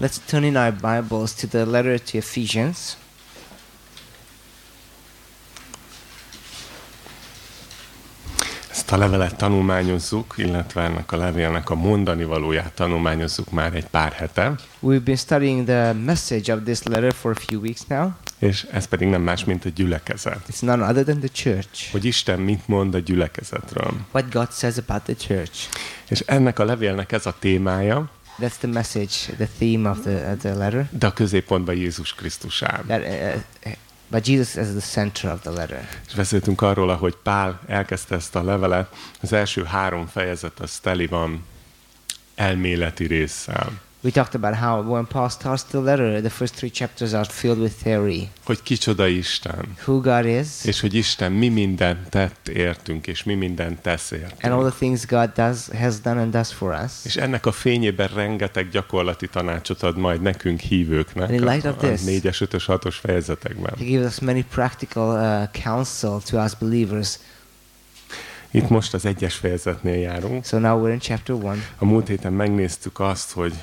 Let's turn in our Bibles to the letter to Ephesians. Ezt a levelet tanulmányozzuk, illetve ennek a levélnek a mondani valóját tanulmányozzuk már egy pár hete, We've been studying the message of this letter for a few weeks now. és ez pedig nem más, mint a gyülekezet. It's none other than the church. Hogy Isten mit mond a gyülekezetről. What God says about the church. És ennek a levélnek ez a témája, That's the message, the theme of the, the letter. de a középpontban Jézus Krisztus áll. That, uh, uh, but Jesus is the center of the letter. És beszéltünk arról, ahogy Pál elkezdte ezt a levelet, az első három fejezet az teli van elméleti résszel. We talked about how when Paul starts the letter, the first three chapters are filled with theory. Hogy kicsoda Isten, Who God is, és hogy Isten mi mindent tett értünk, és mi mindent tesz and all értünk. the things God does, has done and does for us. És ennek a fényében rengeteg gyakorlati tanácsot ad majd nekünk hívőknek And in light a, of a this- 4-es, 5-ös, 6-os fejezetekben. He gives us many practical uh, counsel to us believers. Itt most az egyes fejezetnél járunk. So now we're in chapter one. A múlt héten megnéztük azt, hogy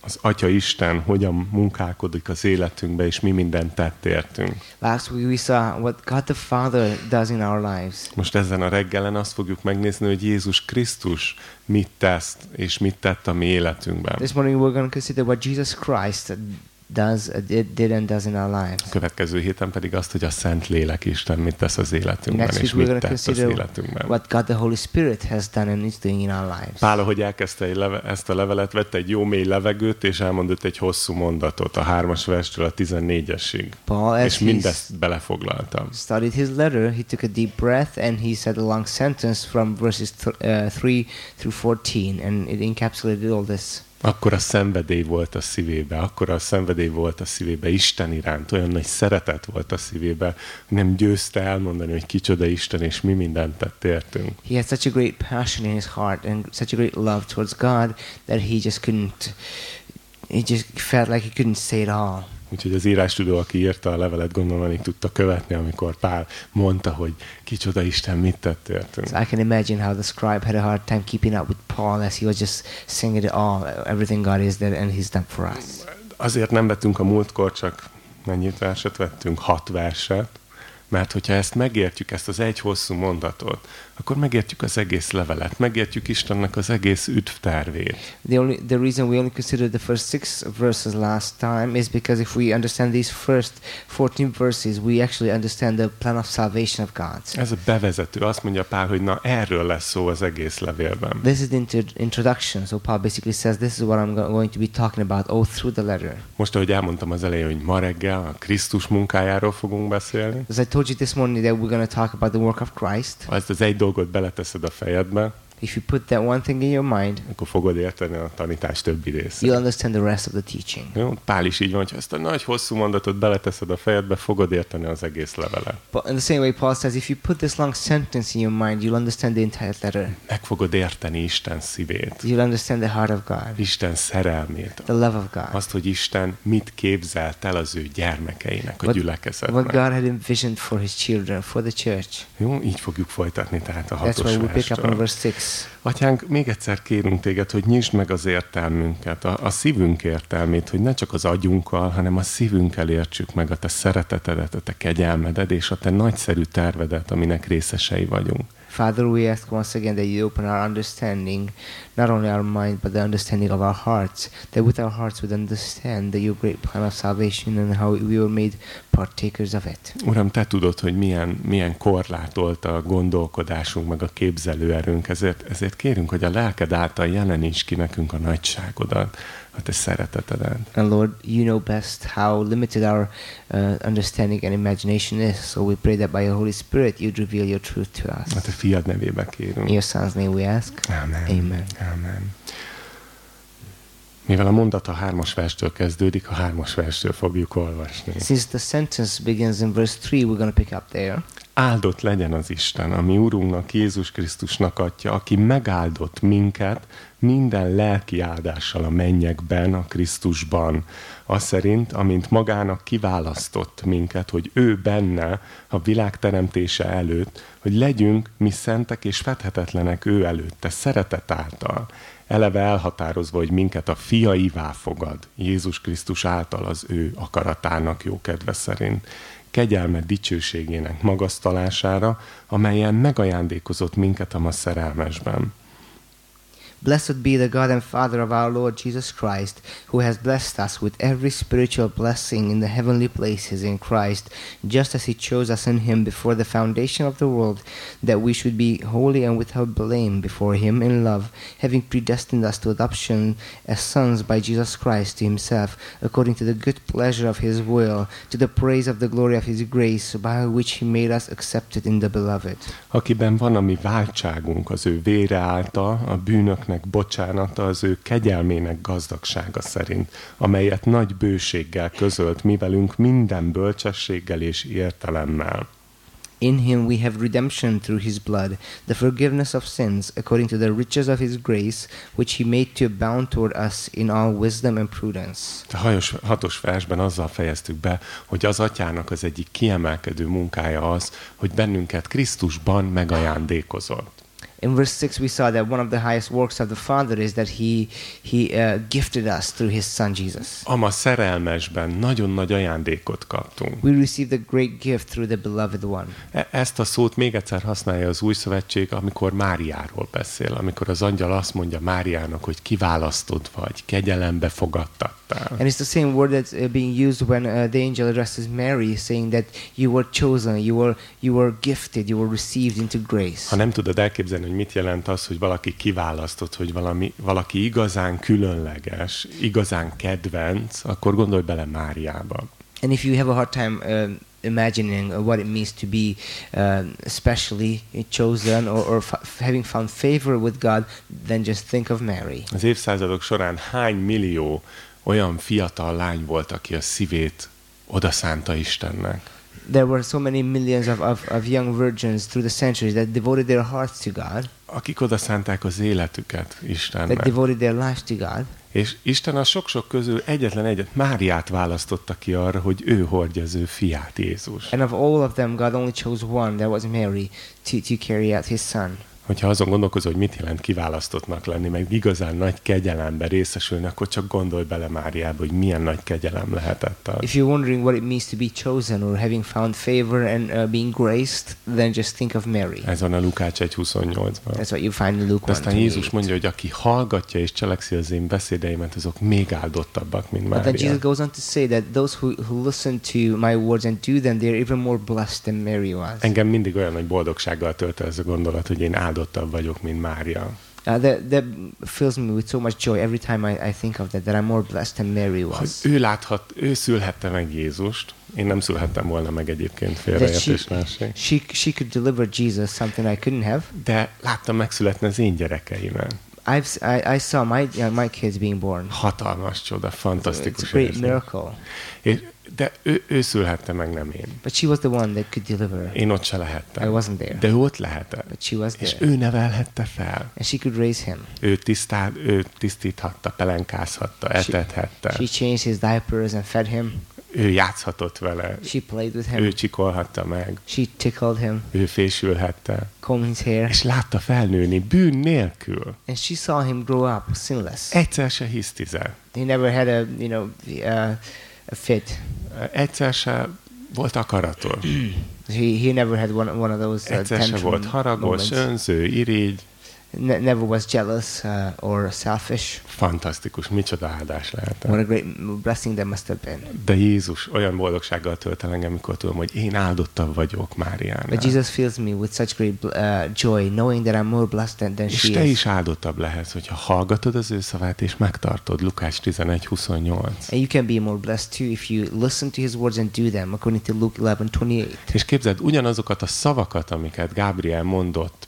az Atya Isten hogyan munkálkodik az életünkbe, és mi mindent tett értünk. Last week we saw what God the Father does in our lives. Most ezen a reggelen azt fogjuk megnézni, hogy Jézus Krisztus mit tesz, és mit tett a mi életünkben. This morning we're going to consider what Jesus Christ does, did, and does in our lives. A következő héten pedig azt, hogy a Szent Lélek Isten mit tesz az életünkben, Next és mit going to tett az consider életünkben. what God the Holy Spirit has done and is doing in our lives. Pál, ahogy elkezdte egy leve, ezt a levelet, vette egy jó mély levegőt, és elmondott egy hosszú mondatot a hármas verstől a 14-esig. Paul, És mindezt belefoglaltam. studied his letter, he took a deep breath and he said a long sentence from verses th- uh, 3 through 14, and it encapsulated all this. Akkor a szenvedély volt a szívébe, akkor a szenvedély volt a szívébe Isten iránt, olyan nagy szeretet volt a szívébe, nem győzte elmondani, hogy kicsoda Isten, és mi mindent tett értünk. He had such a great passion in his heart and such a great love towards God that he just couldn't, he just felt like he couldn't say it all. Úgyhogy az írástudó, aki írta a levelet, gondolom alig tudta követni, amikor Pál mondta, hogy kicsoda Isten mit tett értünk. So I can imagine how the scribe had a hard time keeping up with Paul as he was just singing it all, everything God is there and he's done for us. Azért nem vettünk a múltkor, csak mennyit verset vettünk? Hat verset. Mert hogyha ezt megértjük, ezt az egy hosszú mondatot, akkor megértjük az egész levelet, megértjük Istennek az egész üdvtervét. The only the reason we only considered the first six verses last time is because if we understand these first 14 verses, we actually understand the plan of salvation of God. Ez a bevezető, azt mondja Pál, hogy na erről lesz szó az egész levélben. This is the inter- introduction. So Paul basically says, "This is what I'm go- going to be talking about all through the letter." Most, ahogy elmondtam az elején, hogy ma reggel a Krisztus munkájáról fogunk beszélni, As I told you this morning that we're going to talk about the work of Christ. ezt az egy dolgot beleteszed a fejedbe, If you put that one thing in your mind, akkor fogod érteni a tanítás többi you'll részét. understand the rest of the teaching. Jó? Pál is így van, hogy ezt a nagy hosszú mondatot beleteszed a fejedbe, fogod érteni az egész levelet. But in the same way, Paul says, if you put this long sentence in your mind, you'll understand the entire letter. Meg fogod érteni Isten szívét, You'll understand the heart of God, Isten szerelmét, the love of God, azt, hogy Isten mit képzelt el az ő gyermekeinek, a what, what gyülekezetnek. God had envisioned for His children, for the church. Jó, így fogjuk folytatni tehát a That's hatos why we pick up on verse 6. Atyánk, még egyszer kérünk téged, hogy nyisd meg az értelmünket, a, a szívünk értelmét, hogy ne csak az agyunkkal, hanem a szívünkkel értsük meg a te szeretetedet, a te kegyelmeded és a te nagyszerű tervedet, aminek részesei vagyunk. Father, we ask once again that you open our understanding, not only our mind, but the understanding of our hearts, that with our hearts we'd understand that your great plan of salvation and how we were made partakers of it. Uram, te tudod, hogy milyen, milyen korlátolt a gondolkodásunk, meg a képzelőerőnk, ezért, ezért kérünk, hogy a lelked által jeleníts ki nekünk a nagyságodat, a te szeretetedet. And Lord, you know best how limited our uh, understanding and imagination is. So we pray that by your Holy Spirit you'd reveal your truth to us. A te fiad nevébe kérünk. In your Son's name we ask. Amen. Amen. Amen. Mivel a mondat a hármas verstől kezdődik, a hármas verstől fogjuk olvasni. Since the sentence begins in verse 3, we're going to pick up there. Áldott legyen az Isten, ami Urunknak, Jézus Krisztusnak adja, aki megáldott minket minden lelki áldással a mennyekben, a Krisztusban. Az szerint, amint magának kiválasztott minket, hogy ő benne a világ teremtése előtt, hogy legyünk mi szentek és fethetetlenek ő előtte, szeretet által. eleve elhatározva, hogy minket a fiaivá fogad, Jézus Krisztus által az ő akaratának jó kedve szerint, kegyelme dicsőségének magasztalására, amelyen megajándékozott minket a ma szerelmesben. Blessed be the God and Father of our Lord Jesus Christ, who has blessed us with every spiritual blessing in the heavenly places in Christ, just as He chose us in Him before the foundation of the world, that we should be holy and without blame before Him in love, having predestined us to adoption as sons by Jesus Christ to Himself, according to the good pleasure of His will, to the praise of the glory of His grace, by which He made us accepted in the Beloved. Akiben van a mi váltságunk az ő vére által, a bűnöknek bocsánata az ő kegyelmének gazdagsága szerint, amelyet nagy bőséggel közölt mi velünk minden bölcsességgel és értelemmel. In him we have redemption through his blood, the forgiveness of sins, according to the riches of his grace, which he made to abound toward us in all wisdom and prudence. A hajos, hatos versben azzal fejeztük be, hogy az atyának az egyik kiemelkedő munkája az, hogy bennünket Krisztusban megajándékozott. In verse 6, we saw that one of the highest works of the Father is that he, he uh, gifted us through his Son Jesus. Ama szerelmesben nagyon nagy ajándékot kaptunk. We received a great gift through the Beloved One. E- Ezt a szót még egyszer használja az új szövetség, amikor Máriáról beszél, amikor az angyal azt mondja Máriának, hogy kiválasztott vagy, kegyelembe fogadtattál. And it's the same word that's uh, being used when uh, the angel addresses Mary, saying that you were chosen, you were, you were gifted, you were received into grace. Ha nem tudod elképzelni, hogy mit jelent az, hogy valaki kiválasztott, hogy valami, valaki igazán különleges, igazán kedvenc, akkor gondolj bele Máriába. And if you have a hard time uh, imagining what it means to be uh, especially chosen or, or having found favor with God, then just think of Mary. Az évszázadok során hány millió olyan fiatal lány volt, aki a szívét odaszánta Istennek. There were so many millions of, of, of young virgins through the centuries that devoted their hearts to God, Akik odaszánták az életüket that Istennek. devoted their lives to God. És Isten a sok-sok közül egyetlen egyet, Máriát választotta ki arra, hogy ő hordja az ő fiát, Jézus. And of all of them, God only chose one, that was Mary, to, to carry out his son. Hogyha azon gondolkozol, hogy mit jelent kiválasztottnak lenni, meg igazán nagy kegyelembe részesülni, akkor csak gondolj bele Máriába, hogy milyen nagy kegyelem lehetett az. If you're wondering what it means to be chosen or having found favor and uh, being graced, then just think of Mary. Ez van a Lukács 1.28-ban. That's what you find in Luke De 1. aztán Jézus mondja, hogy aki hallgatja és cselekszi az én beszédeimet, azok még áldottabbak, mint But then Mária. Jesus goes on to say that those who, who listen to my words and do them, they're even more blessed than Mary was. Engem mindig olyan nagy boldogsággal tölt ez a gondolat, hogy én áldottabb vagyok, mint Mária. Uh, that, that fills me with so much joy every time I, I think of that, that I'm more blessed than Mary Hogy was. ő láthat, ő szülhette meg Jézust, én nem szülhettem volna meg egyébként That félreértés she, másik. she, could deliver Jesus, something I couldn't have. De láttam megszületni az én gyerekeimen. I've, I, I saw my, my kids being born. Hatalmas csoda, It's a fantasztikus. great érzés. miracle. És, de ő, ő szülhette meg, nem én. But she was the one that could deliver. Én ott se I lehettem. wasn't there. De ő ott lehetett. But she was És there. ő nevelhette fel. And she could raise him. Ő, tisztál, ő tisztíthatta, pelenkázhatta, etethette. She changed his diapers and fed him. Ő játszhatott vele. She played with Ő him. csikolhatta meg. She tickled him, Ő fésülhette. combed his hair. És látta felnőni bűn nélkül. And she saw him grow up sinless. Egyszer se hisztizett. He never had a, you know, uh, a fit. Egyszer se volt akaratos. He, he never had one, one of those uh, Egyszer se volt haragos, moments. önző, irigy. Ne- never was jealous uh, or selfish. Fantasztikus, micsoda áldás lehet. What a great blessing that must have been. De Jézus olyan boldogsággal tölt el engem, amikor tudom, hogy én áldottabb vagyok But Máriánál. Jesus fills me with such great uh, joy, knowing that I'm more blessed than, than És she te is. is áldottabb lehetsz, hogyha hallgatod az ő szavát és megtartod. Lukács 11.28. And you can be more blessed too if you listen to his words and do them, according to Luke 11:28. És képzeld, ugyanazokat a szavakat, amiket Gábriel mondott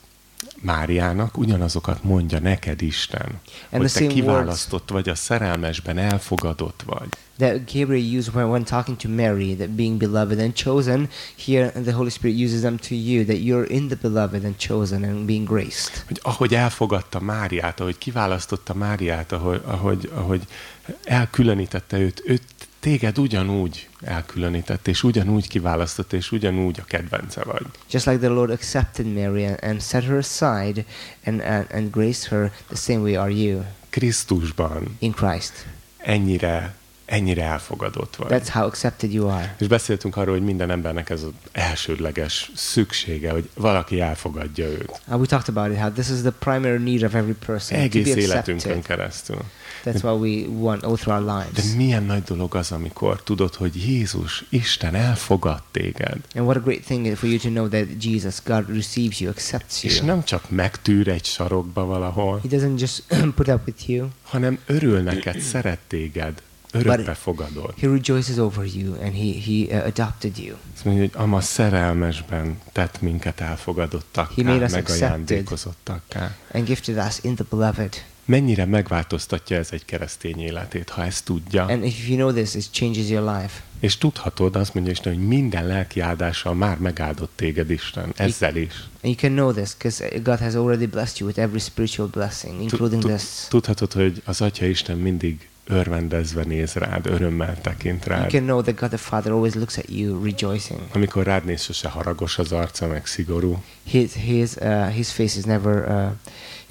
Máriának, ugyanazokat mondja neked Isten. And hogy te kiválasztott vagy, a szerelmesben elfogadott vagy. That Gabriel used when, when talking to Mary, that being beloved and chosen, here the Holy Spirit uses them to you, that you're in the beloved and chosen and being graced. Hogy ahogy elfogadta Máriát, ahogy kiválasztotta Máriát, ahogy, ahogy, ahogy elkülönítette őt, őt téged ugyanúgy elkülönített, és ugyanúgy kiválasztott, és ugyanúgy a kedvence vagy. Just like the Lord accepted Mary and, and set her aside and, and, and graced her, the same way are you Krisztusban in Christ. ennyire, ennyire elfogadott vagy. That's how accepted you are. És beszéltünk arról, hogy minden embernek ez az elsődleges szüksége, hogy valaki elfogadja őt. Uh, we talked about it, how this is the primary need of every person to Egész be életünkön accepted. keresztül. That's what we want all through our De lives. milyen nagy dolog az, amikor tudod, hogy Jézus, Isten elfogad téged. And what a great thing for you to know that Jesus, God receives you, accepts És you. nem csak megtűr egy sarokba valahol, He doesn't just put up with you. hanem örül neked, szeret téged, örökbe fogadod. He rejoices over you and he, he uh, adopted you. Azt mondja, hogy ama szerelmesben tett minket elfogadottakká, made us meg accepted. ajándékozottakká. and gifted us in the beloved. Mennyire megváltoztatja ez egy keresztény életét, ha ezt tudja. And if you know this, it changes your life. És tudhatod, azt mondja Isten, hogy minden lelki áldással már megáldott téged Isten. Ezzel is. You can know this because God has already blessed you with every spiritual blessing, including this. Tudhatod, hogy az Atya Isten mindig örvendezve néz rád, örömmel tekint You rád. can know that God the Father always looks at you rejoicing. Amikor rád néz, sose haragos az arca, meg szigorú, His his uh, his face is never uh,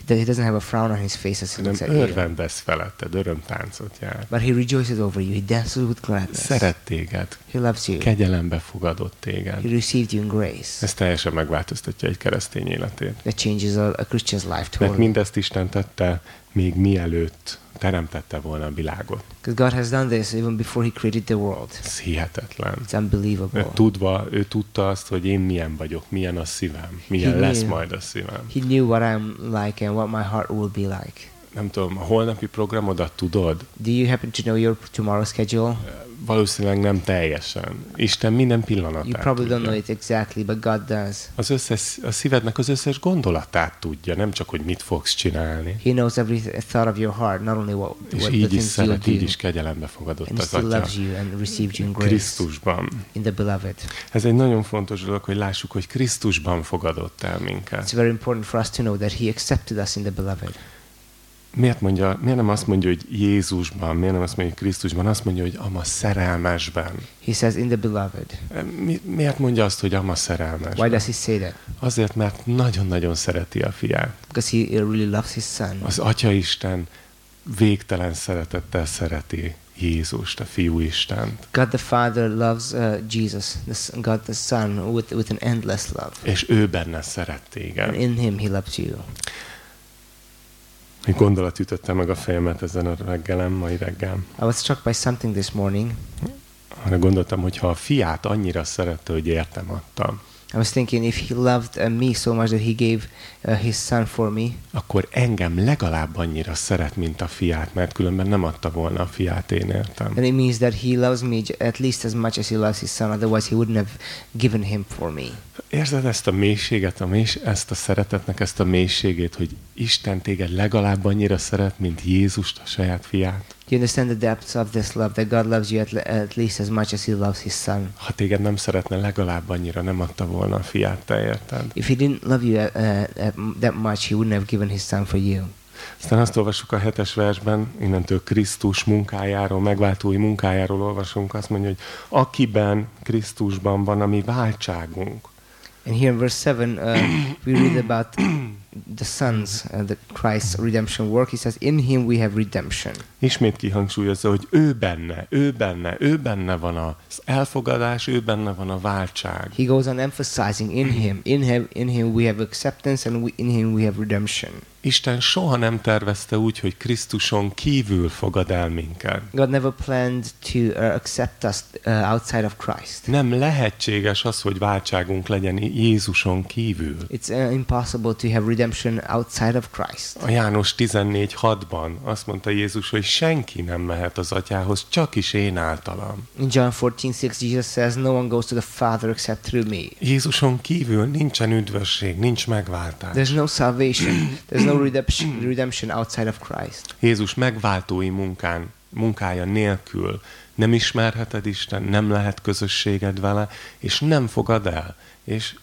he doesn't have a frown on his face as he looks at you. örvendez feletted, örömtáncot jár. But he rejoices over you. He dances with gladness. Szeret téged, He loves you. kegyelembe fogadott téged. He received you in grace. Ez teljesen megváltoztatja egy keresztény életét. That changes a, a Christian's life Mert totally. mindezt Isten tette még mielőtt teremtette volna a világot. Because God has done this even before he created the world. Ez hihetetlen. It's unbelievable. Tudva, ő tudta azt, hogy én milyen vagyok, milyen a szívem, milyen He lesz knew. majd a szívem. He knew what I'm like and what my heart will be like. Nem tudom, a holnapi programodat tudod? Do you happen to know your tomorrow schedule? Valószínűleg nem teljesen. Isten minden pillanatát You probably don't tudja. know it exactly, but God does. Az összes, a szívednek az összes gondolatát tudja, nem csak, hogy mit fogsz csinálni. He knows every th- thought of your heart, not only what, És what the így is szeret, így is kegyelembe fogadott And az Atya. loves you and received you in grace Krisztusban. in the beloved. Ez egy nagyon fontos dolog, hogy lássuk, hogy Krisztusban fogadott el It's minket. very important for us to know that he accepted us in the beloved. Miért, mondja, miért nem azt mondja, hogy Jézusban, miért nem azt mondja, hogy Krisztusban, azt mondja, hogy ama szerelmesben. He says in the beloved. Mi, miért mondja azt, hogy ama Why szerelmesben? does he say that? Azért, mert nagyon-nagyon szereti a fiát. Because he really loves his son. Az Atya Isten végtelen szeretettel szereti Jézust, a Fiú Istent. God the Father loves uh, Jesus, the, s- God the Son, with, with an endless love. És ő benne szeret And téged. in him he loves you. Egy gondolat ütötte meg a fejemet ezen a reggelem, mai reggel. I was struck by something this morning. Arra gondoltam, hogy ha a fiát annyira szerette, hogy értem adtam, I was thinking if he loved uh, me so much that he gave uh, his son for me, akkor engem legalább annyira szeret, mint a fiát, mert különben nem adta volna a fiát, én értem. then it means that he loves me at least as much as he loves his son. Otherwise, he wouldn't have given him for me. Érzed ezt a mélységet, a mélys, ezt a szeretetnek, ezt a mélységét, hogy Isten téged legalább annyira szeret, mint Jézust, a saját fiát? You understand the depths of this love that God loves you at, at least as much as he loves his son? Ha téged nem szeretne legalább annyira, nem adta volna a fiát, te érted? If he didn't love you uh, uh, that much, he wouldn't have given his son for you. Aztán azt olvasjuk a hetes versben, innentől Krisztus munkájáról, megváltói munkájáról olvasunk, azt mondja, hogy akiben Krisztusban van a mi váltságunk. And here in verse 7, uh, we read about the sons, uh, the Christ's redemption work. He says, In him we have redemption. Ismét kihangsúlyozza, hogy ő benne, ő benne, ő benne van az elfogadás, ő benne van a váltság. He goes on emphasizing in him, in him, in him we have acceptance, and we, in him we have redemption. Isten soha nem tervezte úgy, hogy Krisztuson kívül fogad el minket. God never planned to uh, accept us uh, outside of Christ. Nem lehetséges az, hogy váltságunk legyen Jézuson kívül. It's uh, impossible to have redemption outside of Christ. A János 14.6-ban azt mondta Jézus, hogy senki nem mehet az atyához, csak is én általam. In John 14:6, Jesus says, No one goes to the Father except through me. Jézuson kívül nincsen üdvösség, nincs megváltás. There's no salvation, there's no redemption, redemption outside of Christ. Jézus megváltói munkán, munkája nélkül nem ismerheted Isten, nem lehet közösséged vele, és nem fogad el, és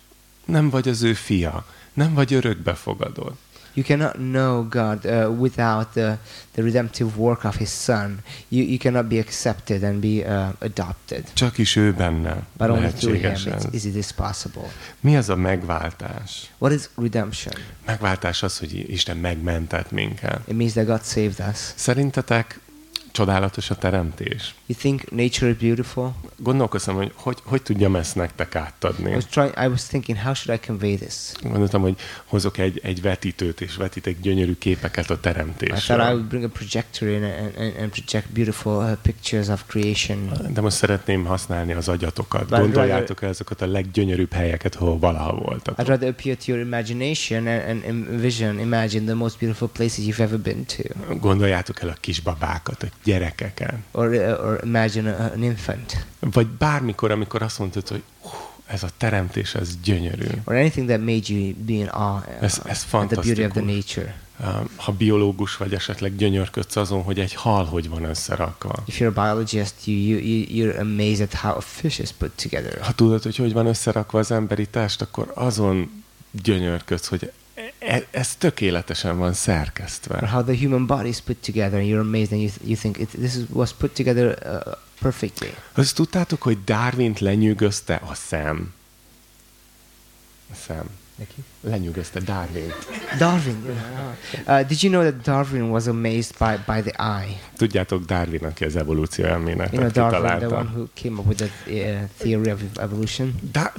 nem vagy az ő fia, nem vagy örökbefogadott. You cannot know God uh, without the, the redemptive work of His Son. You, you cannot be accepted and be uh, adopted. Csak is ő benne But only through Him ez. is it is possible. Mi az a megváltás? What is redemption? Megváltás az, hogy Isten megmentett minket. It means that God saved us. Szerintetek csodálatos a teremtés? You think nature is beautiful? Gondolkoztam, hogy hogy, hogy tudjam ezt nektek I átadni. was trying. I was thinking, how should I convey this? Gondoltam, hogy hozok egy, egy vetítőt, és vetítek gyönyörű képeket a I thought I teremtésről. would bring a projector in and, and, and project beautiful uh, pictures of creation. De most szeretném használni az agyatokat. But Gondoljátok el azokat a leggyönyörűbb helyeket, ahol valaha voltatok. I'd rather appeal to your imagination and, and envision, imagine the most beautiful places you've ever been to, Gondoljátok el a kisbabákat, a gyerekeket. or uh, or imagine an infant, Vagy bármikor, amikor azt mondtad, hogy "Hú, ez a teremtés, ez gyönyörű. or anything that made you be in awe Ez- uh, ez at the beauty of the nature. Um, Ha biológus vagy, esetleg gyönyörködsz azon, hogy egy hal hogy van összerakva. If you're a biologist, you, you you're amazed at how a fish is put together. Ha tudod, hogy hogy van összerakva az emberi test, akkor azon gyönyörködsz, hogy e- ez tökéletesen van szerkesztve. How the human body is put together, and you're amazed, and you, th- you think it, this is, was put together uh, perfectly. Azt tudtátok, hogy Darwint lenyűgözte a szem? A szem. Lenyűgözte Darwin. Darwin. yeah. Uh, did you know that Darwin was amazed by, by the eye? Tudjátok, Darwin, aki az evolúció elméletet You know, Darwin, the one who came up with the uh, theory of evolution. Da-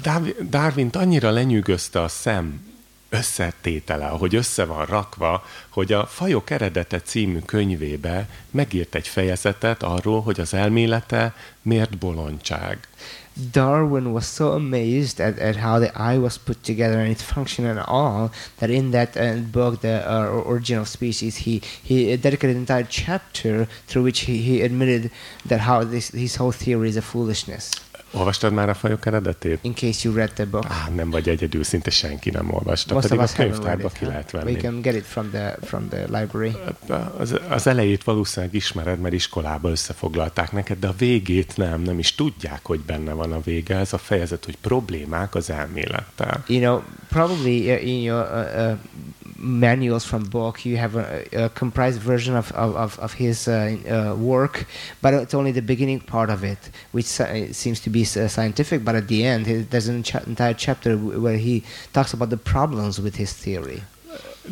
Darwint annyira lenyűgözte a szem összetétele, ahogy össze van rakva, hogy a Fajok eredete című könyvébe megírt egy fejezetet arról, hogy az elmélete miért bolondság. Darwin was so amazed at, at how the eye was put together and its function and all that in that uh, book, The uh, Origin of Species, he, he dedicated an entire chapter through which he, he admitted that how this his whole theory is a foolishness. Olvastad már a Fajok eredetét? In case you read the book, Á, nem vagy egyedül, szinte senki nem olvasta, most pedig a könyvtárba ki lehet venni. can get it from the from the library. Az, az elejét valószínűleg ismered, mert iskolába összefoglalták neked, de a végét nem, nem is tudják, hogy benne van a vége. Ez a fejezet, hogy problémák az elmélettel. you know, probably uh, in your uh, uh, manuals from book, you have a, a comprised version of, of, of, his uh, uh, work, but it's only the beginning part of it, which seems to be uh, scientific. But at the end, he- there's an entire chapter where he talks about the problems with his theory.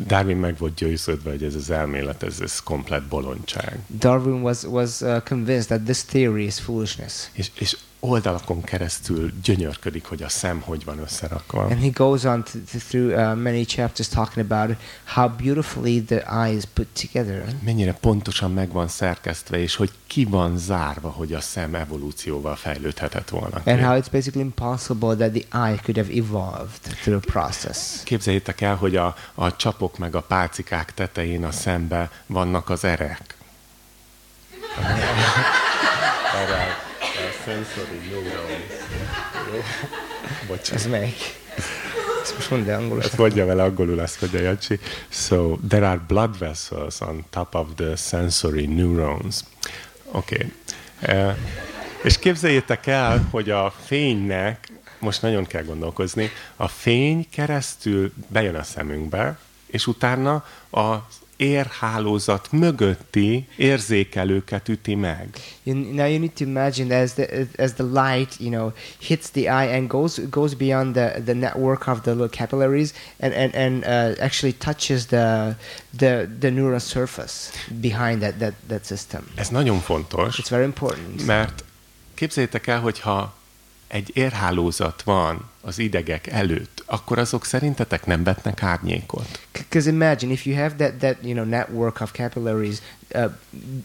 Darwin meg volt győződve, hogy ez az elmélet, ez, ez komplet bolondság. Darwin was was uh, convinced that this theory is foolishness, És, és oldalakon keresztül gyönyörködik, hogy a szem hogy van összerakva. and he goes on to, to, through uh, many chapters talking about how beautifully the eye is put together. Mennyire pontosan meg van szerkesztve, és hogy ki van zárva, hogy a szem evolúcióval fejlődhetett volna. And how it's basically impossible that the eye could have evolved through a process. Képzeljétek el, hogy a, a csapok meg a pálcikák tetején a szembe vannak az erek. Erre a sensory neurons. Jó? Bocsánat. Ez melyik? Ezt most mondd el angolul. Ezt mondja vele angolul azt, hogy Jancsi. So, there are blood vessels on top of the sensory neurons. Oké. Okay. Uh, és képzeljétek el, hogy a fénynek, most nagyon kell gondolkozni, a fény keresztül bejön a szemünkbe, és utána az érhálózat mögötti érzékelőket üti meg. You, now you need to imagine that as the as the light, you know, hits the eye and goes goes beyond the, the network of the little capillaries and and, and uh, actually touches the the the neural surface behind that that that system. Ez nagyon fontos, It's very important. mert képzeljétek el, hogyha egy érhálózat van az idegek előtt, akkor azok szerintetek nem vetnek árnyékot. Because imagine if you have that, that you know network of capillaries uh,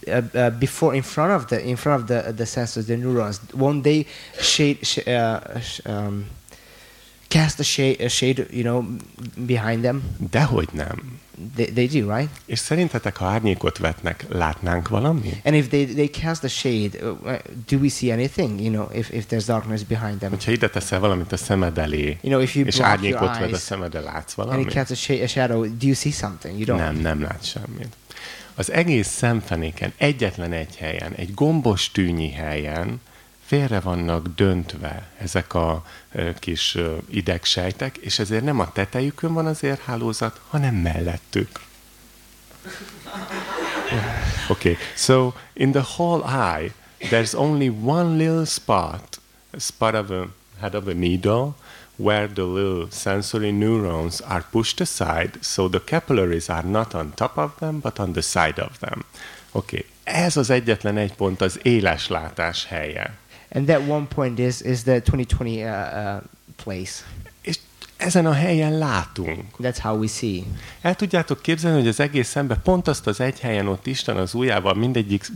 uh, uh, before in front of the in front of the the sensors, the neurons, won't they shade sh- uh, sh- um, cast a shade a shade you know behind them? Dehogy nem. They, they do, right? És szerintetek, ha árnyékot vetnek, látnánk valamit? And if they, they cast a shade, uh, do we see anything? You know, if, if there's darkness behind them. Hogyha ide teszel valamit a szemed elé, You know, if you és árnyékot ved a eyes szemedre, látsz and it valamit? casts a, sh- a shadow, do you see something? You don't. Nem, nem lát semmit. Az egész szemfenéken egyetlen egy helyen, egy gombos tűnyi helyen félre vannak döntve ezek a kis idegsejtek, és ezért nem a tetejükön van az érhálózat, hanem mellettük. Okay, so in the whole eye, there's only one little spot, a spot of a head of a needle, where the little sensory neurons are pushed aside, so the capillaries are not on top of them, but on the side of them. Okay, ez az egyetlen egy pont az éles látás helye. And that one point is is the 2020 uh, uh, place. És ezen a helyen látunk. That's how we see. El tudjátok képzelni, hogy az egész szembe pont azt az egy helyen ott Isten az ujjával mindegyik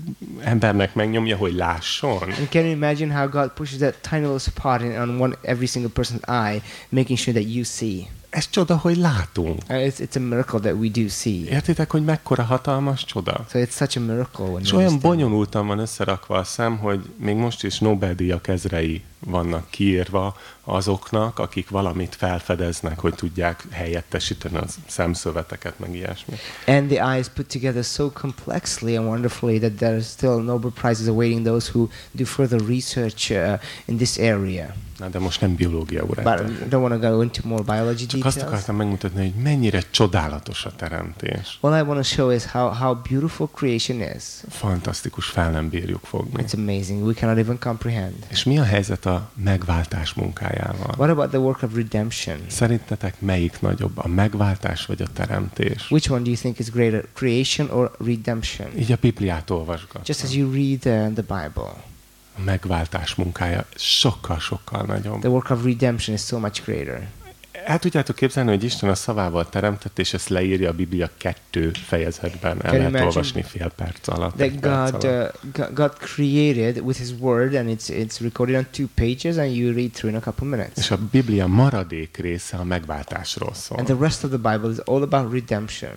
embernek megnyomja, hogy lásson? And can you imagine how God pushes that tiny little spot in, on one every single person's eye, making sure that you see? Ez csoda, hogy látunk. Uh, It's, it's a miracle that we do see. Értitek, hogy mekkora hatalmas csoda? So it's such a miracle when És olyan bonyolultan van összerakva a szem, hogy még most is Nobel-díjak ezrei vannak kiírva azoknak, akik valamit felfedeznek, hogy tudják helyettesíteni a szemszöveteket, meg ilyesmi. And the eye is put together so complexly and wonderfully that there are still Nobel Prizes awaiting those who do further research uh, in this area. Na, de most nem biológia But órát. I don't want to go into more biology Csak azt details. akartam megmutatni, hogy mennyire csodálatos a teremtés. All I want to show is how, how beautiful creation is. Fantasztikus, fel nem bírjuk fogni. It's amazing. We cannot even comprehend. És mi a helyzet a megváltás munkájával? What about the work of redemption? Szerintetek melyik nagyobb, a megváltás vagy a teremtés? Which one do you think is greater, creation or redemption? Így a Bibliát olvasgat. Just as you read uh, the Bible, A megváltás munkája sokkal-sokkal nagyobb. the work of redemption is so much greater. El tudjátok képzelni, hogy Isten a szavával teremtett, és ezt leírja a Biblia kettő fejezetben. El Can lehet olvasni fél perc alatt. That perc God, alatt. uh, God created with His Word, and it's it's recorded on two pages, and you read through in a couple minutes. És a Biblia maradék része a megváltásról szól. And the rest of the Bible is all about redemption.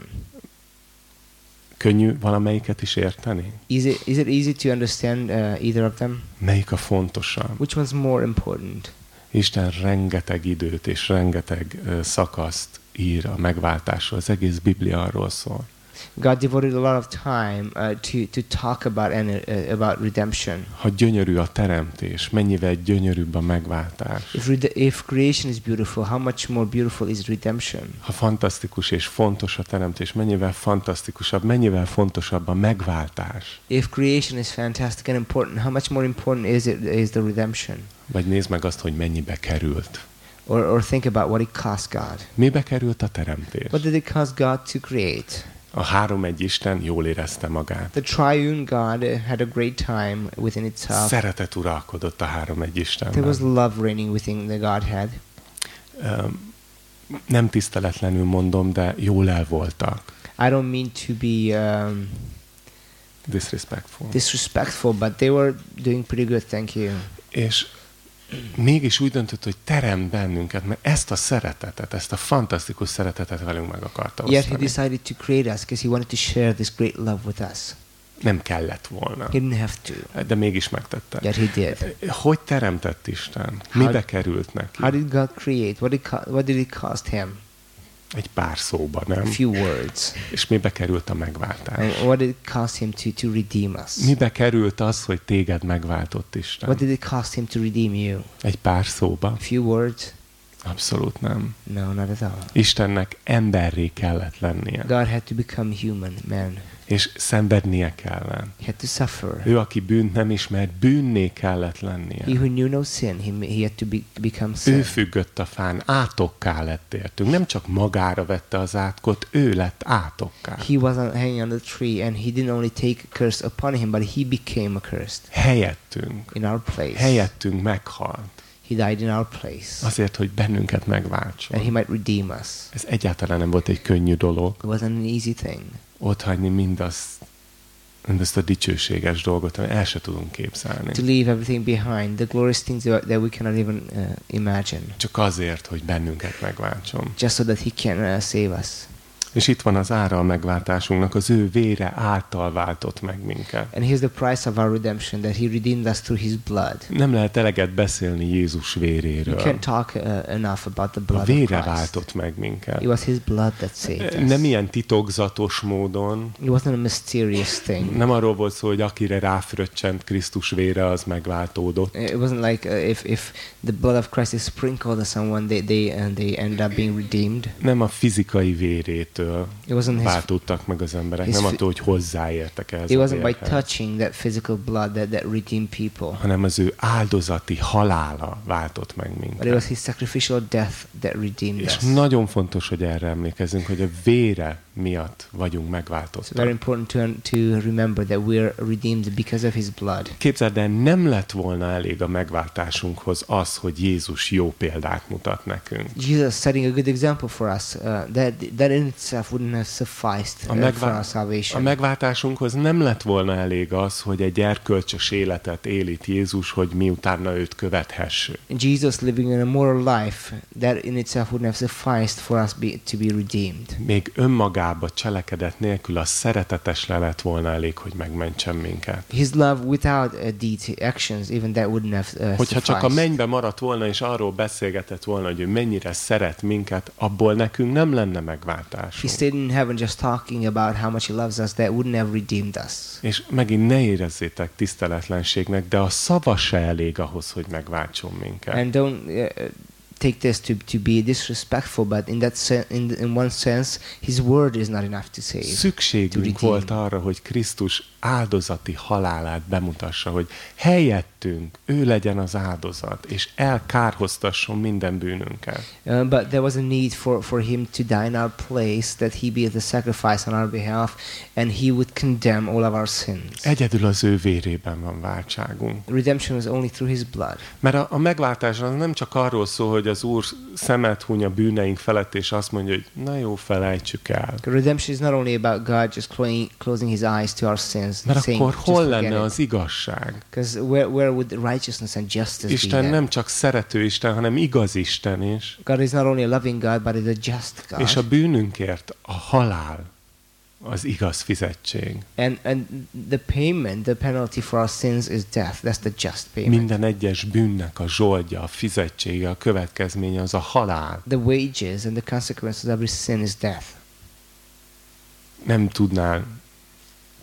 Könnyű valamelyiket is érteni? Is it is it easy to understand uh, either of them? Melyik a fontosabb? Which one's more important? Isten rengeteg időt és rengeteg szakaszt ír a megváltásról. Az egész Biblia arról szól. God devoted a lot of time uh, to to talk about and uh, about redemption. Ha gyönyörű a teremtés, mennyivel gyönyörűbb a megváltás. If if creation is beautiful, how much more beautiful is redemption? Ha fantasztikus és fontos a teremtés, mennyivel fantasztikusabb, mennyivel fontosabb a megváltás. If creation is fantastic and important, how much more important is it is the redemption? Vagy nézd meg azt, hogy mennyibe került. Or or think about what it cost God. Mibe került a teremtés? What did it cost God to create? A három egy Isten jól érezte magát. The triune God had a great time within itself. Szeretet uralkodott a három egy There was love reigning within the Godhead. Öm, Nem tiszteletlenül mondom, de jól el voltak. I don't mean to be um, Disrespectful. disrespectful, but they were doing pretty good, thank you. És mégis úgy döntött, hogy teremt bennünket, mert ezt a szeretetet, ezt a fantasztikus szeretetet velünk meg akarta Yet he osztani. decided to create us because he wanted to share this great love with us. Nem kellett volna. He didn't have to, De mégis megtette. yet he did. Hogy teremtett Isten? How- Mibe került neki? How did God create? What did, what did it cost him? Egy pár szóba, A nem? few words. És mibe került a megváltás? And what did it cost him to, to redeem us? Mibe került az, hogy téged megváltott Isten? What did it cost him to redeem you? Egy pár szóba? A few words? Abszolút nem. No, not at all. Istennek emberré kellett lennie, God had to become human, man. És szenvednie kellett. He had to suffer. Ő, aki bűnt nem ismert, bűnné kellett lennie. He who knew no sin, he, he had to be, become Ő sin. függött a fán, átokká lett értünk. Nem csak magára vette az átkot, ő lett átokká. He wasn't hanging on the tree, and he didn't only take a curse upon him, but he became a cursed Helyettünk. in our place. Helyettünk meghalt. He died in our place, Azért, hogy bennünket megváltson. that he might redeem us. Ez egyáltalán nem volt egy könnyű dolog. It wasn't an easy thing Ott hagyni mindazt, mindazt a dicsőséges dolgot, amit el se tudunk to képzelni. leave everything behind, the glorious things that we cannot even uh, imagine, Csak azért, hogy bennünket megváltson. just so that he can uh, save us. És itt van az ára a megváltásunknak, az ő vére által váltott meg minket. And here's the price of our redemption that he redeemed us through his blood. Nem lehet eleget beszélni Jézus You véréről. can't talk uh, enough about the A blood of vére Christ. váltott meg minket. It was his blood that saved us. Nem ilyen titokzatos módon, It wasn't a mysterious thing. nem arról volt szó, hogy akire ráfröccsent Krisztus vére, az megváltódott. It wasn't like uh, if, if the blood of Christ is sprinkled on someone, they they and they end up being redeemed. Nem a fizikai vérétől His. váltódtak meg az emberek, nem attól, hogy hozzáértek ehhez It wasn't by touching that physical blood that that redeemed people, hanem az ő áldozati halála váltott meg but it minket. was his sacrificial death that redeemed És us. nagyon fontos, hogy erre emlékezzünk, hogy a vére miatt vagyunk It's very important to to remember that we are redeemed because of his blood. Képzeld el, nem lett volna elég a megváltásunkhoz az, hogy Jézus jó példát mutat nekünk. Jesus setting a good example for us. Uh, that that in itself wouldn't have sufficed A, uh, for megvá- our a salvation. megváltásunkhoz nem lett volna elég az, hogy egy erkölcsös életet él itt Jézus, hogy mi utána őt követhessük. Jesus living in a moral life, that in itself wouldn't have sufficed for us be, to be redeemed. Még önmagába cselekedet nélkül a szeretetes le lett volna elég, hogy megmentsen minket. His love without uh, deeds, actions, even that wouldn't have uh, Hogyha csak a mennybe maradt volna, és arról beszélgetett volna, hogy ő mennyire szeret minket, abból nekünk nem lenne If he stayed in heaven just talking about how much he loves us, that wouldn't have redeemed us. És megint ne érezzétek tiszteletlenségnek, de a szava se elég ahhoz, hogy megváltson minket. And don't uh, take this to, to be disrespectful, but in that sen- in, in one sense, his word is not enough to save. to Szükségünk redeem. volt arra, hogy Krisztus áldozati halálát bemutassa, hogy helyettünk ő legyen az áldozat, és elkárhoztasson minden bűnünket. Uh, but there was a need for, for him to die in our place, that he be the sacrifice on our behalf, and he would condemn all of our sins. Egyedül az ő vérében van váltságunk. Redemption was only through his blood. Mert a, a megváltás az nem csak arról szól, hogy az Úr szemet huny a bűneink felett, és azt mondja, hogy na jó, felejtsük el. Redemption is not only about God just closing, closing his eyes to our sins, Mert saying, akkor hol lenne az igazság? Where, where would righteousness and justice Isten be nem csak szerető Isten, hanem igaz Isten is. God is not only a loving God, but is a just God. És a bűnünkért a halál az igaz fizetség. and, and the payment, the penalty for our sins is death. That's the just payment. Minden egyes bűnnek a zsoldja, a fizetsége, a következménye az a halál. the wages and the consequences of every sin is death. Nem tudnál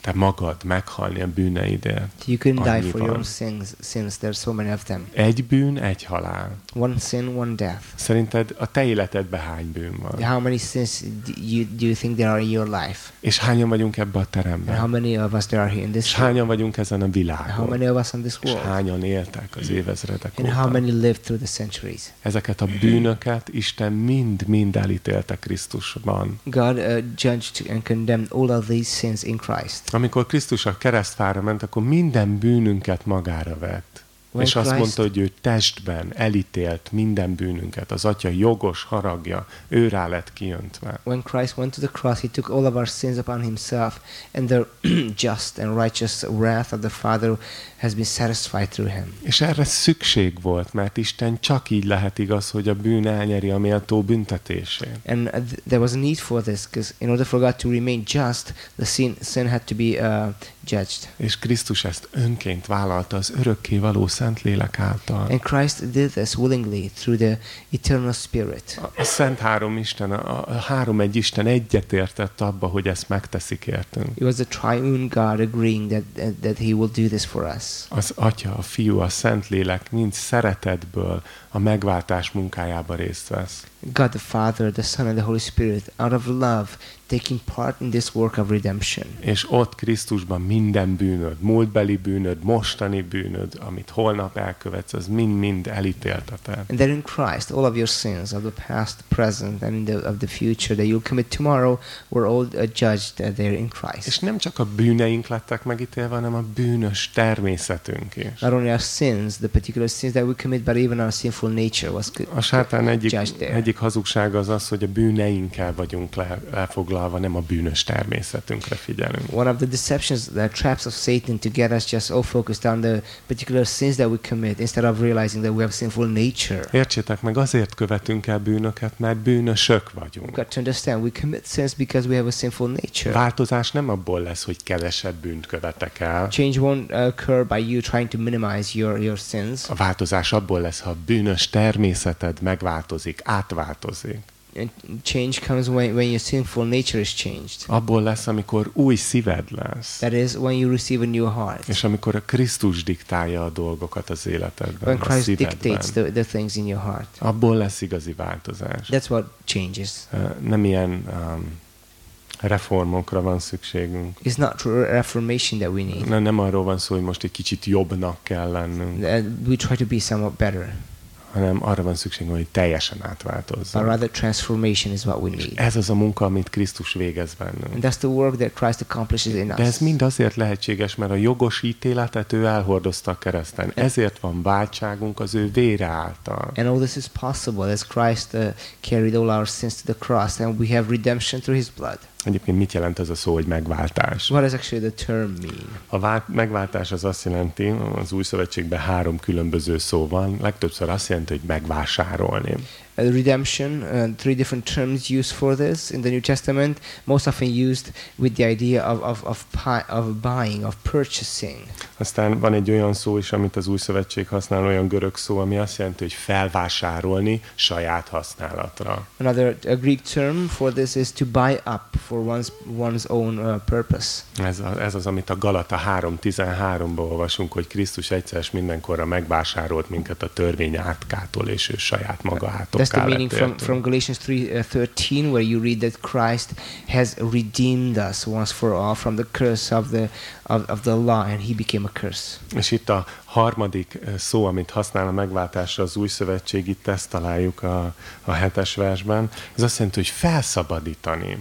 te magad meghalni a bűneidért. You couldn't die for your van. sins, since there's so many of them. Egy bűn, egy halál. One sin, one death. Szerinted a te életedben hány bűn van? How many sins do you, do you think there are in your life? És hányan vagyunk ebbe a And how teremben? many of us there are here in És this room? hányan vagyunk ezen a How világon? many of us on this És world? hányan éltek az évezredek And how óta? many lived through the centuries? Ezeket a bűnöket Isten mind-mind elítélte Krisztusban. God uh, judged and condemned all of these sins in Christ. Amikor Krisztus a keresztfára ment, akkor minden bűnünket magára vett. És azt Christ- mondta, hogy ő testben elítélt minden bűnünket. Az atya jogos haragja, ő rá lett kiöntve. When Christ went to the cross, he took all of our sins upon himself, and the just and righteous wrath of the Father has been satisfied through him. És erre szükség volt, mert Isten csak így lehet igaz, hogy a bűn elnyeri a méltó büntetését. And th- there was a need for this, because in order for God to remain just, the sin, sin had to be uh, judged. És Krisztus ezt önként vállalta az örökké való Szentlélek által. And Christ did this willingly through the eternal Spirit. A, a Szent Három Isten, a, a három egy Isten egyetértett abba, hogy ezt megteszik értünk. It was the triune God agreeing that, that, that he will do this for us. Az Atya, a Fiú, a Szentlélek mind szeretetből a megváltás munkájába részt vesz. God the Father, the Son, and the Holy Spirit, out of love, taking part in this work of redemption. És ott Krisztusban minden bűnöd, múltbeli bűnöd, mostani bűnöd, amit holnap elkövetsz, az mind-mind elítélteted. And then in Christ, all of your sins of the past, present, and in the, of the future that you'll commit tomorrow were all judged there in Christ. És nem csak a bűneink lettek megítélve, hanem a bűnös természetünk is. Not only our sins, the particular sins that we commit, but even our sinful nature was A sátán egyik, egyik egyik hazugság az az, hogy a bűneinkkel vagyunk le, lefoglalva, nem a bűnös természetünkre figyelünk. One of the deceptions, the traps of Satan to get us just all focused on the particular sins that we commit instead of realizing that we have sinful nature. Értsétek meg, azért követünk el bűnöket, mert bűnösök You've vagyunk. got to understand, we commit sins because we have a sinful nature. Változás nem abból lesz, hogy kevesebb bűnt követek el. Change won't occur by you trying to minimize your, your sins. A változás abból lesz, ha a bűnös természeted megváltozik, átváltozik. And change comes when, when your sinful nature is changed. Abból lesz, amikor új szíved lesz. That is when you receive a new heart. És amikor a Krisztus diktálja a dolgokat az életedben, When a Christ szívedben. dictates the, the things in your heart. Abból lesz igazi változás. That's what changes. Nem ilyen um, reformokra van szükségünk. It's not reformation that we need. Nem, nem arról van szó, hogy most egy kicsit jobbnak kell lennünk, we try to be somewhat better, hanem arra van szükségünk, hogy teljesen but átváltozzon. rather transformation is what we need. Ez az a munka, amit Krisztus végez And bennünk. that's the work that Christ accomplishes in De ez us. mind azért lehetséges, mert a jogos ítéletet ő elhordozta a kereszten. Ezért van váltságunk az ő vére által. And all this is possible as Christ uh, carried all our sins to the cross, and we have redemption through His blood. Egyébként mit jelent ez a szó, hogy megváltás? What does actually the term mean? A vált, megváltás az azt jelenti, az új szövetségben három különböző szó van, legtöbbször azt jelenti, hogy megvásárolni. Uh, redemption, uh, three different terms used for this in the New Testament, most often used with the idea of, of, of, of buying, of purchasing. Aztán van egy olyan szó is, amit az új szövetség használ, olyan görög szó, ami azt jelenti, hogy felvásárolni saját használatra. Another a Greek term for this is to buy up for one's, one's own uh, purpose. Ez, a, ez az, amit a Galata 3.13-ban olvasunk, hogy Krisztus egyszer és mindenkorra megvásárolt minket a törvény átkától, és ő saját maga That's the meaning from, from Galatians 3:13, where you read that Christ has redeemed us once for all from the curse of the of, of the law, and He became a curse. És itt a harmadik eh, szó, amit használ a megváltásra az új szövetség, itt ezt találjuk a, a hetes versben, ez azt jelenti, hogy felszabadítani.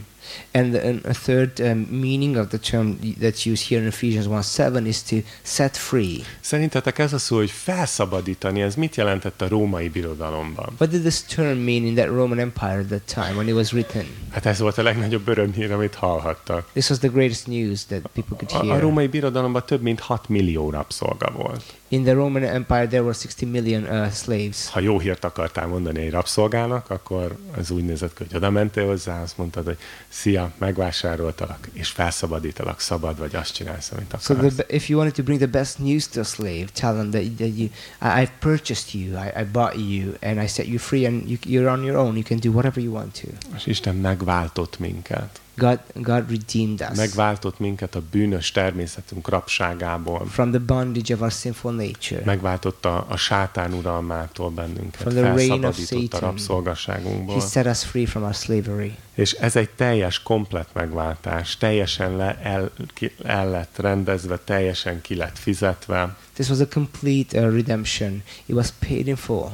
And, the, and a third um, meaning of the term that's used here in Ephesians 1:7 is to set free. Szerintetek ez a szó, hogy felszabadítani, ez mit jelentett a római birodalomban? What did this term mean in that Roman Empire at that time when it was written? Hát ez volt a legnagyobb örömhír, amit hallhattak. This was the greatest news that people could A, a hear. római birodalomban több mint 6 millió rabszolga volt. In the Roman Empire, there were 60 million uh, slaves. Ha jó hírt akartál mondani egy rabszolgának, akkor az úgy nézett ki, hogy oda mentél hozzá, azt mondtad, hogy szia, megvásároltalak, és felszabadítalak, szabad vagy, azt csinálsz, amit So akarsz. the, if you wanted to bring the best news to a slave, tell them that, that you, I, I've purchased you, I, I bought you, and I set you free, and you, you're on your own. You can do whatever you want to. És Isten megváltott minket. God, God redeemed us Megváltott minket a bűnös természetünk rabságából. from the bondage of our sinful nature. Megváltotta a sátán uralmától bennünket. From the reign of Felszabadította a Satan. rabszolgaságunkból. He set us free from our slavery. És ez egy teljes, komplet megváltás. Teljesen le, el, ki, el lett rendezve, teljesen ki lett fizetve. This was a complete uh, redemption. It was paid in full.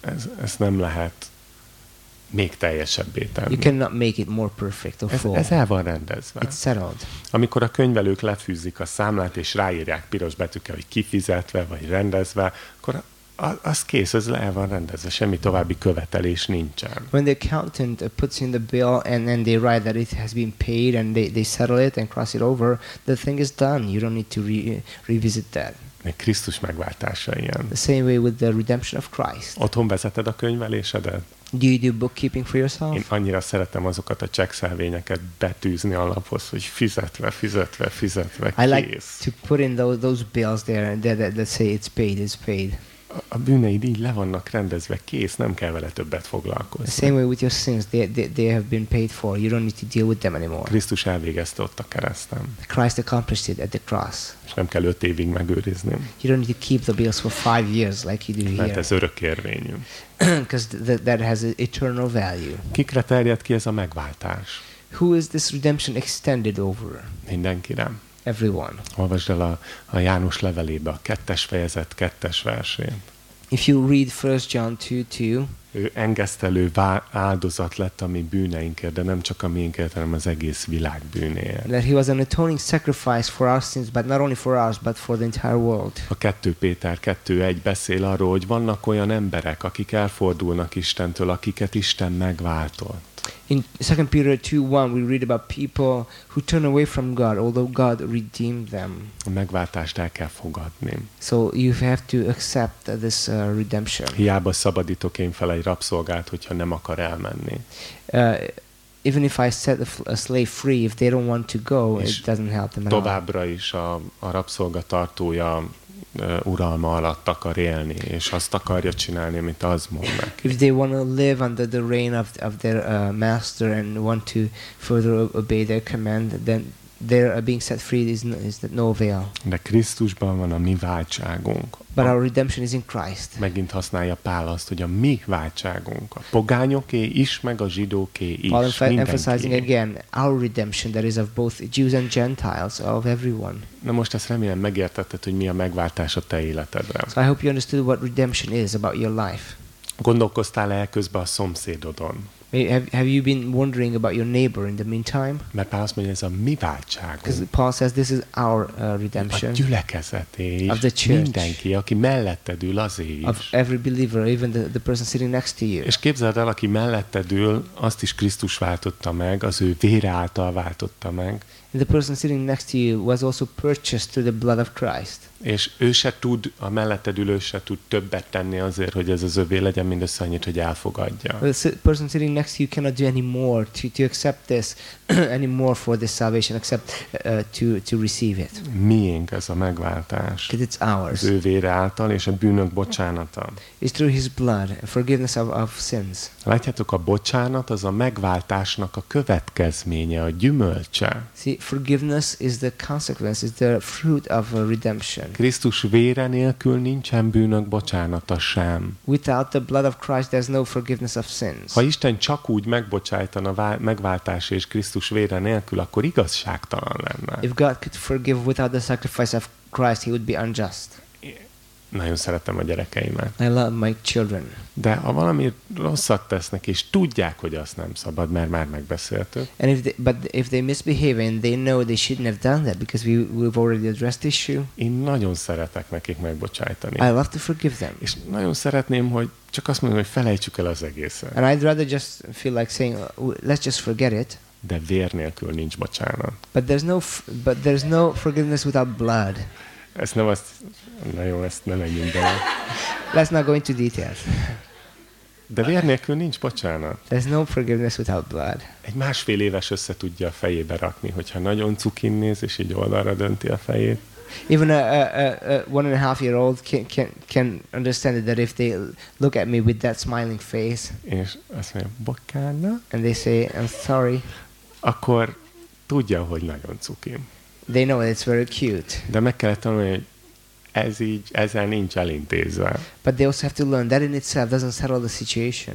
Ez, ez nem lehet még teljesebbé You tenni. cannot make it more perfect or Ez, full. ez el van rendezve. It's settled. Amikor a könyvelők lefűzik a számlát, és ráírják piros betűkkel, hogy kifizetve, vagy rendezve, akkor az kész, ez le van rendezve, semmi további követelés nincsen. When the accountant uh, puts in the bill and then they write that it has been paid and they, they settle it and cross it over, the thing is done. You don't need to re- revisit that. Krisztus megváltása ilyen. The same way with the redemption of Christ. Otthon vezeted a könyvelésedet? Do you do bookkeeping for yourself? Én annyira szeretem azokat a csekkszelvényeket betűzni a laphoz, hogy fizetve, fizetve, fizetve, I like to put in those, those bills there that, that, that say it's paid, it's paid. A- bűneid így le vannak rendezve, kész, nem kell vele többet The foglalkozni. same way with your sins, they, they, they have been paid for. You don't need to deal with them anymore. Krisztus elvégezte ott a keresztem, Christ accomplished it at the cross. és nem kell öt évig megőrizni, You don't need to keep the bills for five years like you do mert here, ez örökérvényű. because th- that has an eternal value. Kikre terjed ki ez a megváltás? Who is this redemption extended over? Mindenkire. Everyone. Olvasd el a, a János levelébe a kettes fejezet kettes versét. If you read 1 John 2 2, Ő engesztelő áldozat lett a mi bűneinkért, de nem csak a miénkért, hanem az egész világ bűnéért. That he was an atoning sacrifice for our sins, but not only for ours, but for the entire world. A 2 Péter 2.1 beszél arról, hogy vannak olyan emberek, akik elfordulnak Istentől, akiket Isten megváltott. In 2 Peter 2 1, we read about people who turn away from God, although God redeemed them. A megváltást el kell fogadni. So you have to accept this uh, redemption. Hiába szabadítok én fel egy rabszolgát, hogyha nem akar elmenni. Uh, even if I set a, slave free, if they don't want to go, És it doesn't help them at all. Továbbra is a, a rabszolga tartója uralma alatt akar élni, és azt akarja csinálni, amit az mond neki. If they want to live under the reign of, of their uh, master and want to further obey their command, then their uh, being set free is no, is no avail. De Krisztusban van a mi váltságunk. But our redemption is in Christ. megint használja Pál azt, hogy a mi váltságunk. A pogányoké is, meg a zsidóké is. Paul emph- emphasizing again our redemption that is of both Jews and Gentiles, of everyone. Na most ezt remélem megértetted, hogy mi a megváltás a te életedre. So I hope you understood what redemption is about your life. Gondolkoztál el közben a szomszédodon? Have, have you been wondering about your neighbor in the meantime? Mert Pál azt mondja, ez a mi Because váltságunk. Paul says this is our uh, A redemption gyülekezeté Of the church. mindenki, aki melletted ül, of is. every believer, even the, the person sitting next to you. És képzeld el, aki melletted ül, azt is Krisztus váltotta meg, az ő vére által váltotta meg, And the person sitting next to you was also purchased through the blood of Christ. És ő se tud, a melletted ülő se tud többet tenni azért, hogy ez az övé legyen, mindössze annyit, hogy elfogadja. The person sitting next to you cannot do any more to, to accept this, any more for this salvation, except uh, to, to receive it. Miénk ez a megváltás? It's ours. Az ő vére által, és a bűnök bocsánata. It's through His blood, forgiveness of, of sins. Látjátok, a bocsánat az a megváltásnak a következménye, a gyümölcse. See, forgiveness is the consequence, is the fruit of uh, redemption. Krisztus vére nélkül nincsen bűnök bocsánata sem. Without the blood of Christ, there's no forgiveness of sins. Ha Isten csak úgy megbocsájtana vá- megváltás és Krisztus vére nélkül, akkor igazságtalan lenne. If God could forgive without the sacrifice of Christ, He would be unjust. Nagyon szeretem a gyerekeimet. I love my children. De ha valami rosszat tesznek, és tudják, hogy azt nem szabad, mert már megbeszéltük, And if they, but if they misbehave and they know they shouldn't have done that because we, we've already addressed the issue, én nagyon szeretek nekik megbocsájtani. I love to forgive them. És nagyon szeretném, hogy csak azt mondom, hogy felejtsük el az egészet. And I'd rather just feel like saying, "Oh, let's just forget it. De vér nélkül nincs bocsánat. But there's no, but there's no forgiveness without blood. Ezt nem azt... Na jó, ezt nem menjünk bele. Let's not go into details. De vér nélkül nincs bocsánat. There's no forgiveness without blood. Egy másfél éves össze tudja a fejébe rakni, hogyha nagyon cukin néz, és így oldalra dönti a fejét. Even a, a, a, a one and a half year old can, can, can understand that if they look at me with that smiling face És azt mondja, bokána, and they say, I'm sorry, akkor tudja, hogy nagyon cukim. They know it's very cute. De meg kellett tanulni, hogy ez így, ezzel nincs elintézve. But they also have to learn that in itself doesn't settle the situation.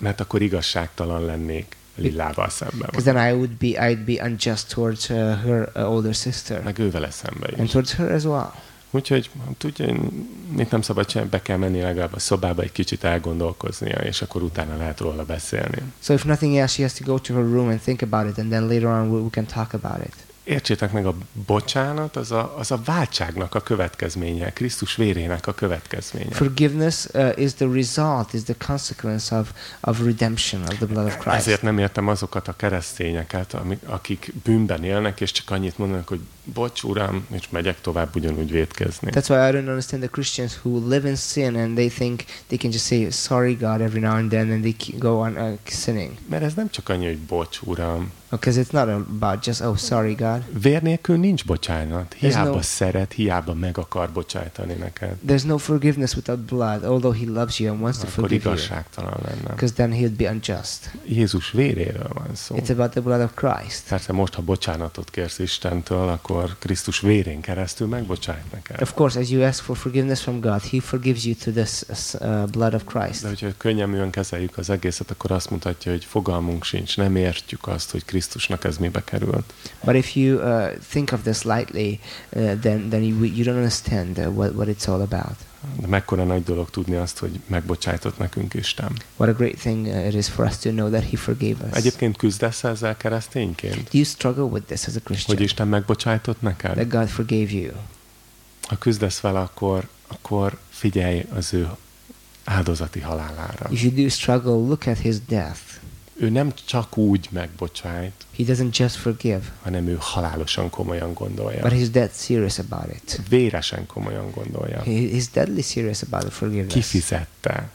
Mert akkor igazságtalan lennék Lillával szemben. Because then I would be I'd be unjust towards uh, her uh, older sister Meg ő vele szembe and is. towards her as well. Úgyhogy tudja, én- mit nem szabad csinálni, be kell menni legalább a szobába egy kicsit elgondolkoznia, és akkor utána lehet róla beszélni. So if nothing else, she has to go to her room and think about it, and then later on we, we can talk about it. Értsétek meg, a bocsánat az a, az a váltságnak a következménye, Krisztus vérének a következménye. Forgiveness uh, is the result, is the consequence of, of redemption of the blood of Christ. Ezért nem értem azokat a keresztényeket, amik, akik bűnben élnek, és csak annyit mondanak, hogy bocs, uram, és megyek tovább ugyanúgy vétkezni. That's why I don't understand the Christians who live in sin and they think they can just say sorry God every now and then and they go on uh, sinning. Mert ez nem csak annyi, hogy bocs, uram. Because it's not about just oh sorry God. Vér nélkül nincs bocsánat. Hiába no- szeret, hiába meg akar bocsájtani neked. There's no forgiveness without blood, although He loves you and wants to Akkor forgive you. igazságtalan lenne. Because then He would be unjust. Jézus véréről van szó. It's about the blood of Christ. Persze most, ha bocsánatot kérsz Istentől, akkor Krisztus vérén keresztül megbocsájt neked. Of course, as you ask for forgiveness from God, He forgives you through the uh, blood of Christ. De hogyha könnyelműen kezeljük az egészet, akkor azt mutatja, hogy fogalmunk sincs, nem értjük azt, hogy Krisztusnak ez mibe került. But if you uh, think of this lightly, uh, then then you you don't understand uh, what what it's all about. De mekkora nagy dolog tudni azt, hogy megbocsájtott nekünk Isten. What a great thing uh, it is for us to know that He forgave us. Egyébként küzdesz ezzel keresztényként? Do you struggle with this as a Christian? Hogy Isten megbocsájtott neked? That God forgave you. Ha küzdesz vele, akkor, akkor figyelj az ő áldozati halálára. If you do struggle, look at His death. Ő nem csak úgy megbocsájt, He doesn't just forgive, hanem ő halálosan komolyan gondolja. but He's dead serious about it. Véresen komolyan gondolja. He, he's deadly serious about the forgiveness. Kifizette,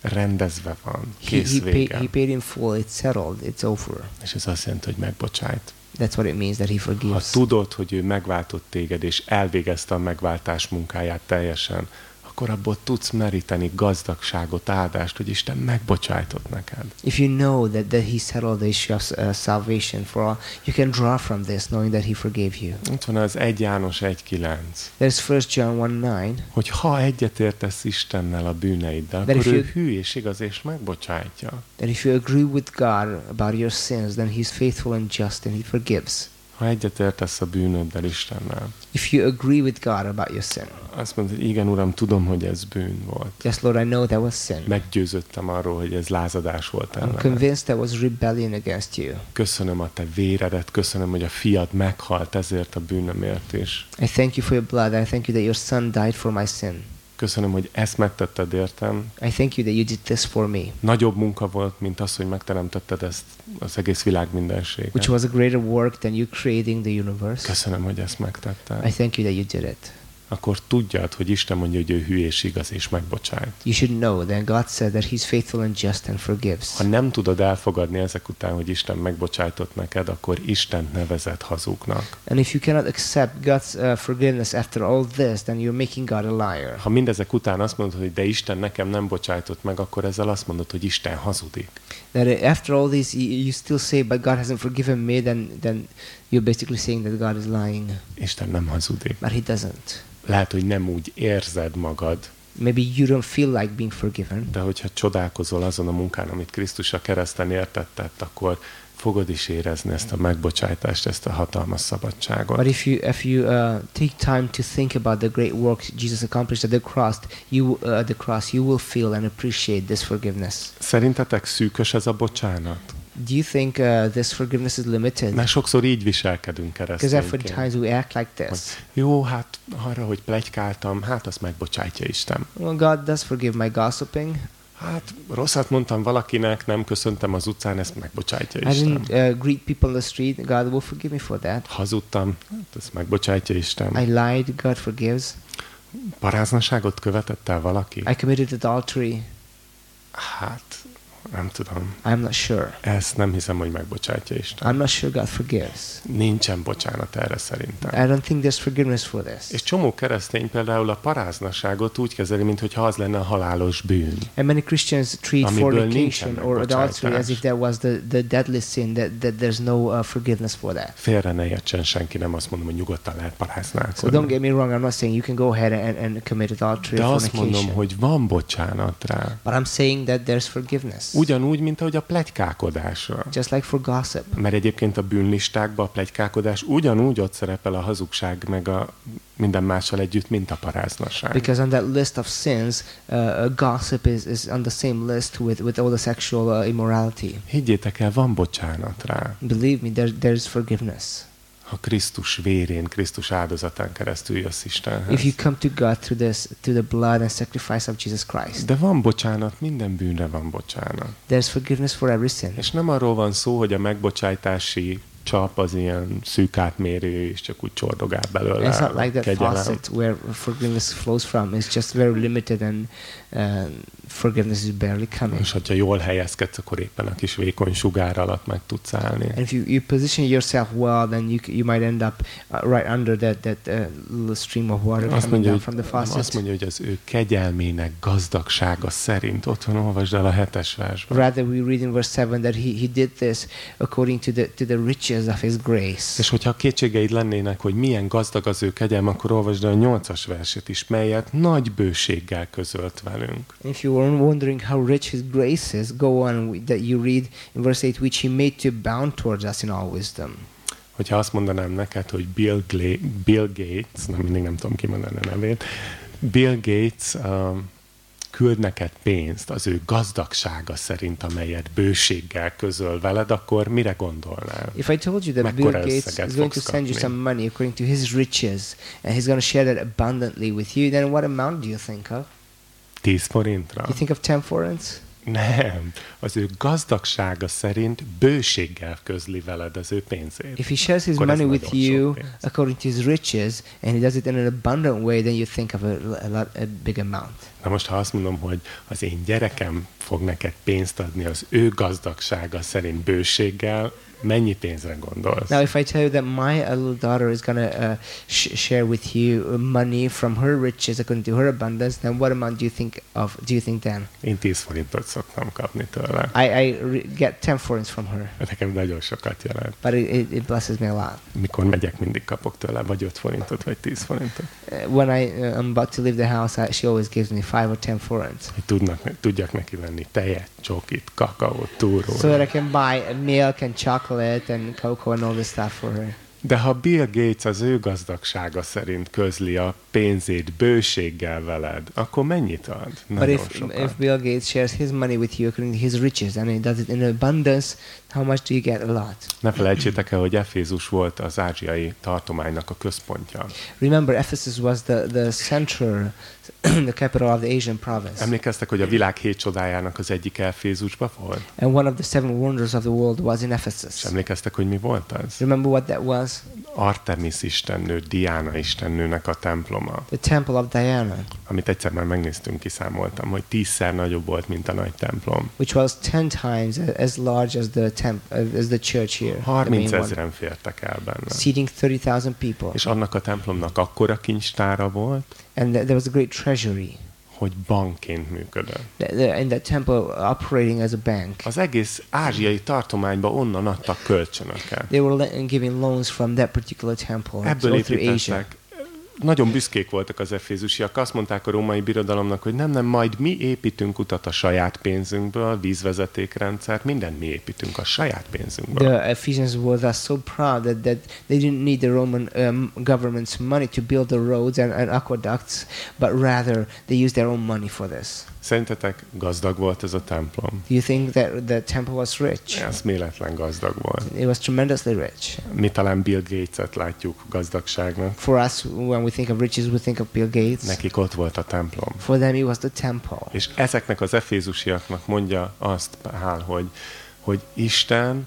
rendezve van, He, kész he, pay, vége. he paid in full. It's settled. It's over. És ez azt jelenti, hogy megbocsájt. That's what it means that He Ha forgives. tudod, hogy ő megváltott téged, és elvégezte a megváltás munkáját teljesen, akkor abból tudsz meríteni gazdagságot, áldást, hogy Isten megbocsájtott neked. If you know that, that He settled the issue of uh, salvation for all, you can draw from this, knowing that He forgave you. Ott van az 1 János 1.9, There's 1 John 1 9. hogy ha egyetértesz Istennel a bűneiddel, But akkor ő you- hű és igaz, és megbocsájtja. That if you agree with God about your sins, then He's faithful and just and He forgives. Ha egyetértesz a bűnöddel Istennel, If you agree with God about your sin, azt mondod, hogy igen, Uram, tudom, hogy ez bűn volt. yes, Lord, I know that was sin. Meggyőződtem arról, hogy ez lázadás volt I'm ellen. convinced that was rebellion against you. Köszönöm a te véredet, köszönöm, hogy a fiad meghalt ezért a bűnömért is. I thank you for your blood. I thank you that your son died for my sin. Köszönöm, hogy ezt megtetted értem. I thank you that you did this for me, Nagyobb munka volt, mint az, hogy megteremtetted ezt az egész világ mindenséget. which was a greater work than you creating the universe. Köszönöm, hogy ezt I megtetted. thank you that you did it. Akkor tudjad, hogy Isten mondja, hogy ő hű és igaz és megbocsájt. You should know that God said that He's faithful and just and forgives. Ha nem tudod elfogadni ezek után, hogy Isten megbocsájtott neked, akkor Isten nevezett hazugnak. And if you cannot accept God's uh, forgiveness after all this, then you're making God a liar. Ha mindezek után azt mondod, hogy de Isten nekem nem bocsájtott meg, akkor ezzel azt mondod, hogy Isten hazudik. That after all this, you still say, but God hasn't forgiven me, then, then you're basically saying that God is lying. Isten nem hazudik. But He doesn't. Lehet, hogy nem úgy érzed magad, Maybe you don't feel like being forgiven. de hogyha csodálkozol azon a munkán, amit Krisztus a kereszten értettett, akkor fogod is érezni ezt a megbocsájtást, ezt a hatalmas szabadságot. But if you if you uh, take time to think about the great work Jesus accomplished at the cross, you uh, at the cross you will feel and appreciate this forgiveness. Szerintetek szűkös ez a bocsánat? Do you think uh, this forgiveness is limited? Mert sokszor így viselkedünk Because keresztényként. oftentimes we act like this. Jó, hát arra, hogy plegykáltam, hát azt megbocsátja Isten. Well, God does forgive my gossiping. Hát rosszat mondtam valakinek, nem köszöntem az utcán, ezt megbocsátja I Isten. didn't uh, greet people on the street. God will forgive me for that. Hazudtam, hát ezt megbocsátja Isten. I lied. God forgives. Paráznaságot követett el valaki? I committed adultery. Hát, nem tudom. I'm not sure. Ezt nem hiszem, hogy megbocsátja Isten. I'm not sure God forgives. Nincsen bocsánat erre szerintem. I don't think there's forgiveness for this. És csomó keresztény például a paráznaságot úgy kezeli, mintha az lenne a halálos bűn. And many Christians treat fornication or adultery as if that was the, the deadly sin, that, that there's no uh, forgiveness for that. Félre ne értsen senki, nem azt mondom, hogy nyugodtan lehet So don't paráználkodni. get me wrong, I'm not saying you can go ahead and, and commit adultery De or azt mondom, fornication. hogy van bocsánat rá. But I'm saying that there's forgiveness. Ugyanúgy, mint ahogy a plegykálkodásra. Just like for gossip. Mert egyébként a bűnlistákban a plegykálkodás ugyanúgy ott szerepel a hazugság, meg a minden mással együtt, mint a paráznaság. Because on that list of sins, uh, uh, gossip is, is on the same list with, with all the sexual uh, immorality. Higgyétek el, van bocsánat rá. Believe me, there, there's forgiveness. Ha Krisztus vérén, Krisztus áldozatán keresztül jössz Istenhez. If you come to God through this, through the blood and sacrifice of Jesus Christ, De van bocsánat, minden bűnre van bocsánat. there's forgiveness for every sin. És nem arról van szó, hogy a megbocsájtási csap az ilyen szűk átmérő, és csak úgy csordogál belőle. It's not like that kegyelem. faucet where forgiveness flows from. It's just very limited and forgiveness is barely coming. És hogyha jól helyezkedsz, akkor éppen a kis vékony sugár alatt meg tudsz állni. And if you, you position yourself well, then you, you might end up uh, right under that, that uh, little stream of water Azt coming mondja, down from the faucet. azt mondja, hogy az ő kegyelmének gazdagsága szerint, ott van, olvasd el a hetes versben. Rather, we read in verse 7 that he, he did this according to the, to the riches of his grace. És hogyha kétségeid lennének, hogy milyen gazdag az ő kegyelme, akkor olvasd el a nyolcas verset is, melyet nagy bőséggel közölt velünk. And if you were wondering how rich his grace is, go on with- that you read in verse 8, which he made to abound towards us in all wisdom. Hogyha azt mondanám neked, hogy Bill, Gla- Bill Gates, nem mindig nem tudom kimondani a nevét, Bill Gates um, küld neked pénzt az ő gazdagsága szerint, amelyet bőséggel közöl veled, akkor mire gondolnál? If I told you that Bill Gates is going to send you some money according to his riches, and he's going to share that abundantly with you, then what amount do you think of? 10 forintra? You think of 10 forints? Nem. Az ő gazdagsága szerint bőséggel közli veled az ő pénzét. If he shares his money with you according to his riches, and he does it in an abundant way, then you think of a, a, lot, a big amount. Na most, ha azt mondom, hogy az én gyerekem fog neked pénzt adni az ő gazdagsága szerint bőséggel, mennyi pénzre gondolsz? Now, if I tell you that my uh, little daughter is to uh, sh- share with you uh, money from her riches according to her abundance, then what amount do you think of? Do you think then? Én 10 forintot szoktam kapni tőle. I, I get 10 forints from her, Nekem nagyon sokat jelent. but it, it, blesses me a lot. Mikor megyek, mindig kapok tőle vagy 5 forintot, vagy 10 forintot. Uh, when I uh, am about to leave the house, I, she always gives me 5 or 10 forints. Tudnak, tudjak neki venni tejet, csokit, kakaót, túrót. So that I can buy milk and chocolate and cocoa and all this stuff for her. De ha Bill Gates az ő gazdagsága szerint közli a pénzét bőséggel veled, akkor mennyit ad? But Nagyon if, sokat. if Bill Gates shares his money with you according to his riches and he does it in abundance, how much do you get? A lot. Ne felejtsétek el, hogy Efézus volt az ázsiai tartománynak a központja. Remember, Ephesus was the, the center, the capital of the Asian province. Emlékeztek, hogy a világ hét csodájának az egyik Efézusban volt? And one of the seven wonders of the world was in És Ephesus. emlékeztek, hogy mi volt az? Remember what that was? Artemis istennő, Diana istennőnek a temploma, The Temple of Diana, amit egyszer már megnéztünk, kiszámoltam, hogy tízszer nagyobb volt, mint a nagy templom. which was ten times as large as the temp, uh, as the church here, the main 30 one, ezeren fértek el benne. seating thirty thousand people. És annak a templomnak akkora kincstára volt, And th- there was a great treasury hogy bankként működött. th- th- in that temple, operating as a bank. Az egész ázsiai tartományba onnan adtak kölcsönöket. They were giving loans from that particular temple Ebből all through Asia. Nagyon büszkék voltak az efézusiak. Azt mondták a római birodalomnak, hogy nem, nem, majd mi építünk utat a saját pénzünkből, vízvezetékrendszert, mindent mi építünk a saját pénzünkből. The Ephesians were thus so proud that, that they didn't need the Roman um, government's money to build the roads and, and aqueducts, but rather they used their own money for this. Szerintetek gazdag volt ez a templom? Do you think that the temple was rich? Ez méletlen gazdag volt. It was tremendously rich. Mi talán Bill Gates-et látjuk gazdagságnak. For us, when we think of riches, we think of Bill Gates. Nekik ott volt a templom. For them, it was the temple. És ezeknek az efézusiaknak mondja azt Pál, hogy, hogy Isten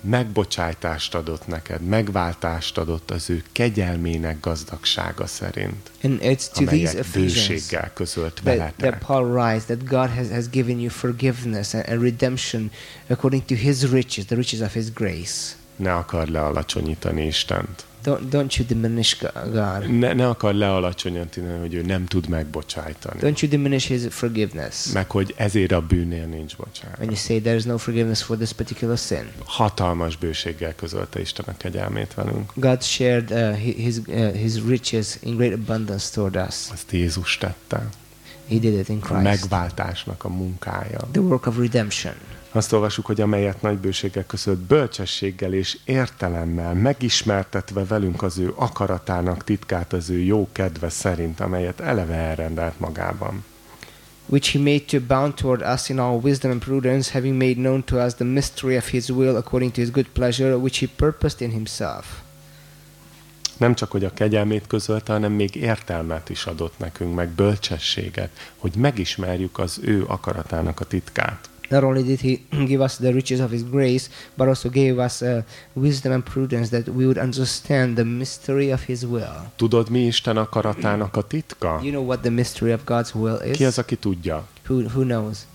megbocsájtást adott neked, megváltást adott az ő kegyelmének gazdagsága szerint, And it's to these amelyet bőséggel közölt that, veletek. that Paul writes that God has, has given you forgiveness and, and redemption according to his riches, the riches of his grace. Ne akar lealacsonyítani Istent. Don't, don't you diminish Go- God. Ne, ne akar lealacsonyítani, hogy ő nem tud megbocsájtani. Don't you diminish his forgiveness. Meg hogy ezért a bűnnél nincs bocsánat. When you say there is no forgiveness for this particular sin. Hatalmas bőséggel közölte Isten a kegyelmét velünk. God shared uh, hi- his, uh, his riches in great abundance toward us. Azt Jézus tette. He did it in A Christ. megváltásnak a munkája. The work of redemption. Azt olvasjuk, hogy amelyet nagy bőséggel között bölcsességgel és értelemmel megismertetve velünk az ő akaratának titkát az ő jó kedve szerint, amelyet eleve elrendelt magában. which he made to abound toward us in all wisdom and prudence, having made known to us the mystery of his will according to his good pleasure, which he purposed in himself. Nem csak, hogy a kegyelmét közölte, hanem még értelmet is adott nekünk, meg bölcsességet, hogy megismerjük az ő akaratának a titkát. Not only did he give us the riches of his grace, but also gave us uh, wisdom and prudence that we would understand the mystery of his will. Tudod, mi Isten akaratának a titka? You know what the mystery of God's will is? Ki az, aki tudja? Who, who knows?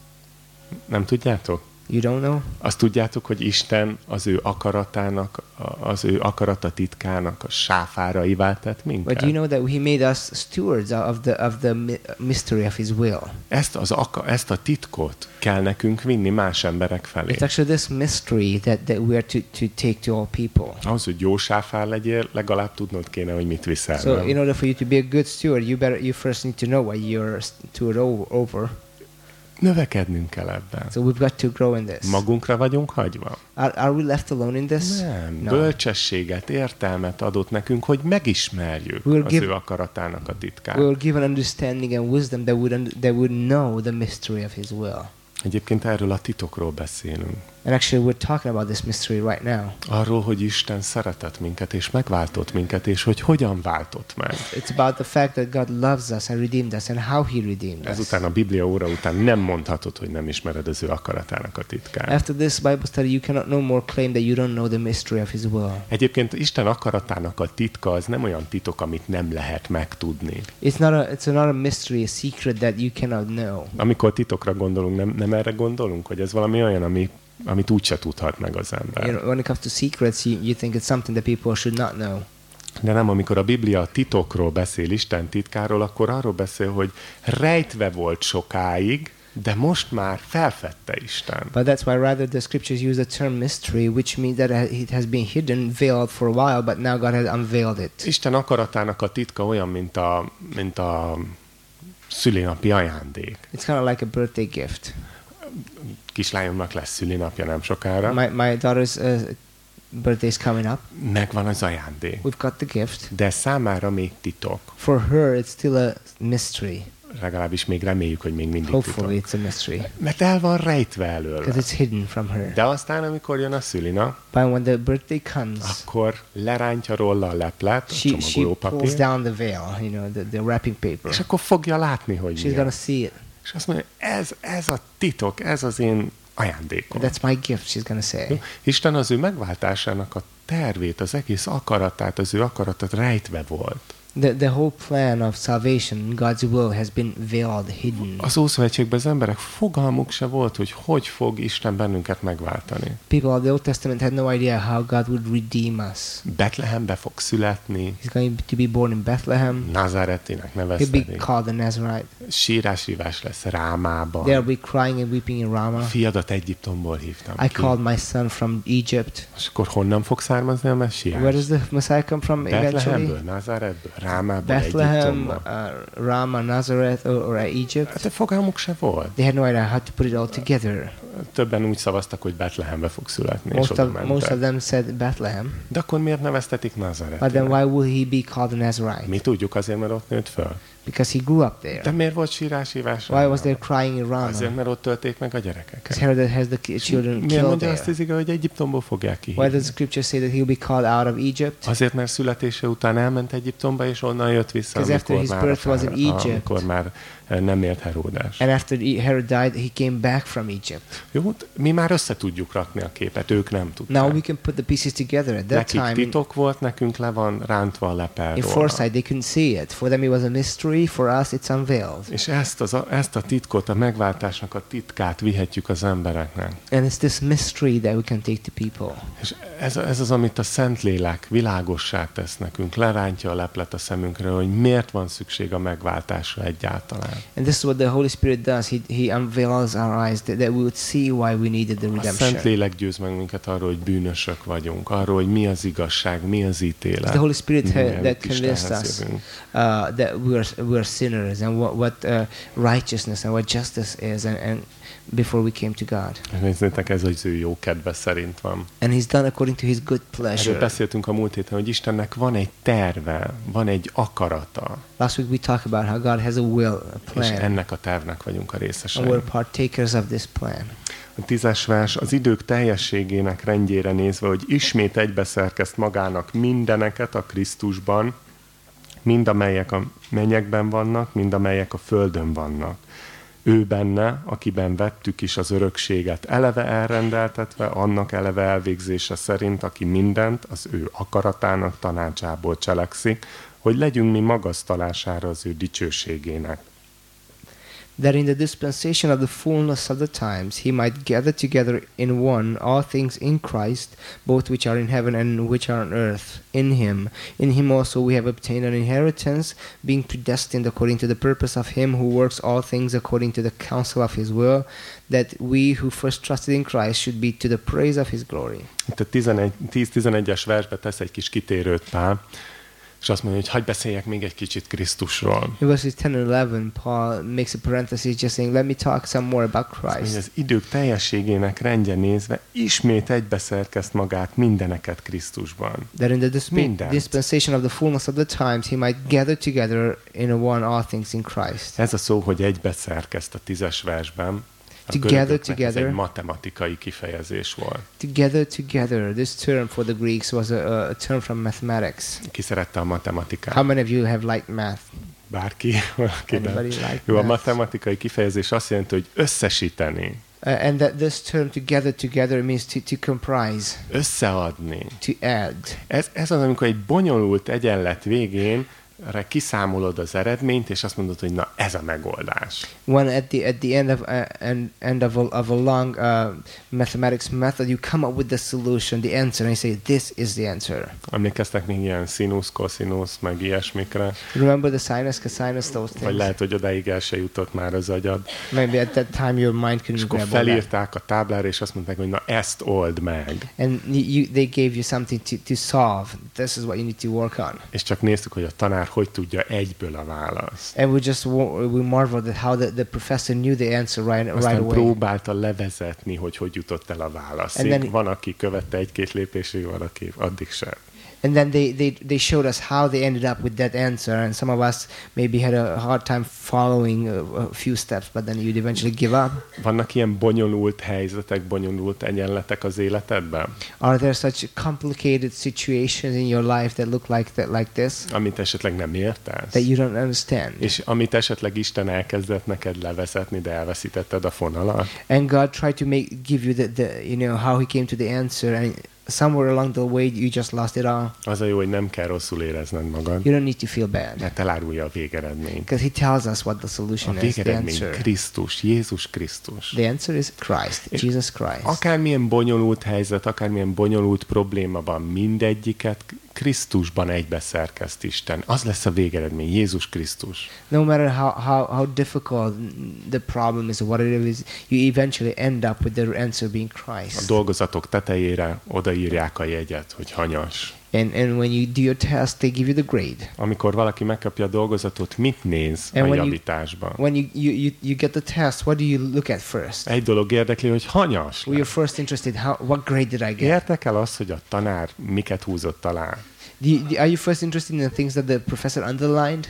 Nem tudjátok? You don't know? Azt tudjátok, hogy Isten az ő akaratának, az ő akarata titkának a sáfáraivá tett minket? But you know that he made us stewards of the, of the mystery of his will. Ezt, az aka, ezt a titkot kell nekünk vinni más emberek felé. It's actually this mystery that, that we are to, to take to all people. Ahhoz, hogy jó sáfár legyél, legalább tudnod kéne, hogy mit viszel. So nem? in order for you to be a good steward, you better you first need to know what you're steward over. Növekednünk kell ebben. So we've got to grow in this. Magunkra vagyunk hagyva? Are, are we left alone in this? Nem. No. Bölcsességet, értelmet adott nekünk, hogy megismerjük We'll az give- ő akaratának a titkát. We were given understanding and wisdom that would, that would know the mystery of His will. Egyébként erről a titokról beszélünk. And actually, we're talking about this mystery right now. Arról, hogy Isten szeretett minket, és megváltott minket, és hogy hogyan váltott meg. It's about the fact that God loves us and redeemed us and how He redeemed us. Ezután a Biblia óra után nem mondhatod, hogy nem ismered az ő akaratának a titkát. After this Bible study, you cannot no more claim that you don't know the mystery of His will. Egyébként Isten akaratának a titka az nem olyan titok, amit nem lehet megtudni. It's not a it's not a mystery, a secret that you cannot know. Amikor titokra gondolunk, nem, nem erre gondolunk, hogy ez valami olyan, ami, amit úgyse tudhat meg az You ember. know, when it comes to secrets, you, you think it's something that people should not know. De nem, amikor a Biblia a titokról beszél, Isten titkáról, akkor arról beszél, hogy rejtve volt sokáig, de most már felfedte Isten. But that's why rather the scriptures use the term mystery, which means that it has been hidden, veiled for a while, but now God has unveiled it. Isten akaratának a titka olyan, mint a, mint a szülinapi ajándék. It's kind of like a birthday gift. Kislányomnak lesz szülinapja nem sokára. My, my daughter's uh, birthday is coming up. Megvan az ajándék. We've got the gift. De számára még titok. For her, it's still a mystery. Legalábbis még reméljük, hogy még mindig Hopefully, titok. it's a mystery Mert el van rejtve előle. because it's hidden from her. De aztán, amikor jön a szülinap, But when the birthday comes, akkor lerántja róla a leplet, a she, she csomagoló pulls down the veil, you know, the, the wrapping paper. és akkor fogja látni, hogy She's mi gonna see it. És azt mondja, ez, ez a titok, ez az én ajándékom. That's my gift, she's gonna say. Isten az ő megváltásának a tervét, az egész akaratát, az ő akaratát rejtve volt. The, the whole plan of salvation, God's will, has been veiled, hidden. Az Ószövetségben az emberek fogalmuk se volt, hogy hogy fog Isten bennünket megváltani. People of the Old Testament had no idea how God would redeem us. Betlehembe fog születni, He's going to be born in Bethlehem. Nazaretinek He'll be called a Nazarite. Sírásívás lesz Rámában. They'll be crying and weeping in Ramah. Fiadat Egyiptomból hívtam I ki. called my son from Egypt. És akkor honnan fog származni a Where messiás? does the Messiah come from eventually? Betlehemből, Nazaretből, Rámából, Bethlehem, uh, Ramah, Nazareth, or, or Egypt. Hát de fogalmuk se volt. They had no idea how to put it all together. Többen úgy szavaztak, hogy Betlehembe fog születni, és Most of, most of them said Bethlehem. De akkor miért neveztetik But then why will he be called a Nazarite? Mi tudjuk azért, mert ott nőtt föl. Because he grew up De there. miért volt sírásívás? Why was there crying in Azért, Ramah? mert ott tölték meg a gyerekeket. Herod has the children Miért killed mondja azt there. az ige, hogy Egyiptomból fogják ki? Why does the scripture say that he'll be called out of Egypt? Azért, mert születése után elment Egyiptomba, és onnan jött vissza, Because after amikor his birth was in Egypt. amikor már nem ért Heródás. And after Herod died, he came back from Egypt. Jó, hát mi már össze tudjuk rakni a képet, ők nem Now tudták. we can put the pieces together. At that Nekik time, titok volt, nekünk le van rántva a lepel in foresight, they couldn't see it. For them, it was a mystery. For us, it's unveiled. És ezt, az, ezt a titkot, a megváltásnak a titkát vihetjük az embereknek. And it's this mystery that we can take to people. És ez, ez az, amit a Szentlélek világossá tesz nekünk, lerántja a leplet a szemünkre, hogy miért van szükség a megváltásra egyáltalán. And this is what the Holy Spirit does. He, he unveils our eyes that, that we would see why we needed the A redemption. Szentlélek győz meg minket arról, hogy bűnösök vagyunk, arról, hogy mi az igazság, mi az ítélet. The Holy Spirit ha- that convinced us jövünk. uh, that we are, we are sinners and what, what uh, righteousness and what justice is and, and before we came to God. És Nézzétek, ez az ő jó kedve szerint van. And He's done according to His good Erről pleasure. beszéltünk a múlt héten, hogy Istennek van egy terve, van egy akarata, Last week we talked about how God has a will, a és plan, ennek a tervnek vagyunk a and részesei. we're partakers of this plan. A tízes vers az idők teljességének rendjére nézve, hogy ismét egybeszerkezt magának mindeneket a Krisztusban, mind amelyek a mennyekben vannak, mind amelyek a földön vannak. Ő benne, akiben vettük is az örökséget, eleve elrendeltetve, annak eleve elvégzése szerint, aki mindent az ő akaratának tanácsából cselekszik, hogy legyünk mi magasztalására az ő dicsőségének. That in the dispensation of the fullness of the times he might gather together in one all things in Christ, both which are in heaven and which are on earth, in him. In him also we have obtained an inheritance, being predestined according to the purpose of him who works all things according to the counsel of his will, that we who first trusted in Christ should be to the praise of his glory. Itt a 11 10-11-es versbe tesz egy kis kitérőt Pál, És azt mondja, hogy hagyj beszéljek még egy kicsit Krisztusról. In verses 10 and 11, Paul makes a parenthesis just saying, let me talk some more about Azt mondja, Christ. az idők teljességének rendje nézve ismét egybeszerkezt magát mindeneket Krisztusban. That in the disp- Mindent. dispensation of the fullness of the times, he might gather together in a one all things in Christ. Ez a szó, hogy egybeszerkezt a tízes versben, Together, together. egy matematikai kifejezés volt. Together, together. This term for the Greeks was a, a term from mathematics. Ki szerette a matematikát? How many of you have liked math? Bárki? Valaki like Jó, a math? matematikai kifejezés azt jelenti, hogy összesíteni, Uh, and that this term together, together means to, to comprise, összeadni. to add. Ez, ez az, amikor egy bonyolult egyenlet végén re kiszámolod az eredményt, és azt mondod, hogy na ez a megoldás. When at the at the end of uh, end, end of a, of a long uh, mathematics method, you come up with the solution, the answer, and you say, "This is the answer." Emlékeztek még ilyen színusz, koszinusz, meg ilyesmikre? Remember the sinus, cosinus, those Vagy things. lehet, hogy odáig el se jutott már az agyad. Maybe at that time your mind És couldn't akkor all that. felírták a táblára, és azt mondták, hogy na ezt old meg. And you, they gave you something to, to solve. This is what you need to work on. És csak néztük, hogy a tanár hogy tudja egyből a választ. And we just we marveled at how the, the professor knew the answer right right Aztán away. próbálta levezetni, hogy hogy jutott el a válaszig. then- Van, aki követte egy-két lépésig, van, aki addig sem. And then they, they, they showed us how they ended up with that answer. And some of us maybe had a hard time following a, a few steps, but then you'd eventually give up. Vannak ilyen bonyolult helyzetek, bonyolult egyenletek az életedben, Are there such complicated situations in your life that look like that, like this, amit esetleg nem értesz? that you don't understand? És amit esetleg Isten elkezdett neked levezetni, de elveszítetted a fonalat? And God tried to make give you the, the you know how He came to the answer, and somewhere along the way you just lost it all. Az a jó, hogy nem kell rosszul érezned magad, You don't need to feel bad mert elárulja a végeredményt. because He tells us what the A solution is. The végeredmény. Krisztus, Jézus Krisztus. The answer is Christ, És Jesus Christ. Akármilyen bonyolult helyzet, akármilyen bonyolult probléma van, mindegyiket Krisztusban egybeszerkezt Isten. Az lesz a végeredmény, Jézus Krisztus. No matter how, how, how difficult the problem is what it is, you eventually end up with the answer being A Christ. dolgozatok tetejére odaírják a jegyet, hogy hanyas. And, and when you do your test, they give you the grade. Amikor valaki megkapja a dolgozatot, mit néz a And when you- javításban? When you, you, you, you get the test, what do you look at first? Egy dolog érdekli, hogy hanyas Well, you're lett. first interested, how, what grade did I get? Érdekel az, hogy a tanár miket húzott alá? Do you, are you first interested in the things that the professor underlined?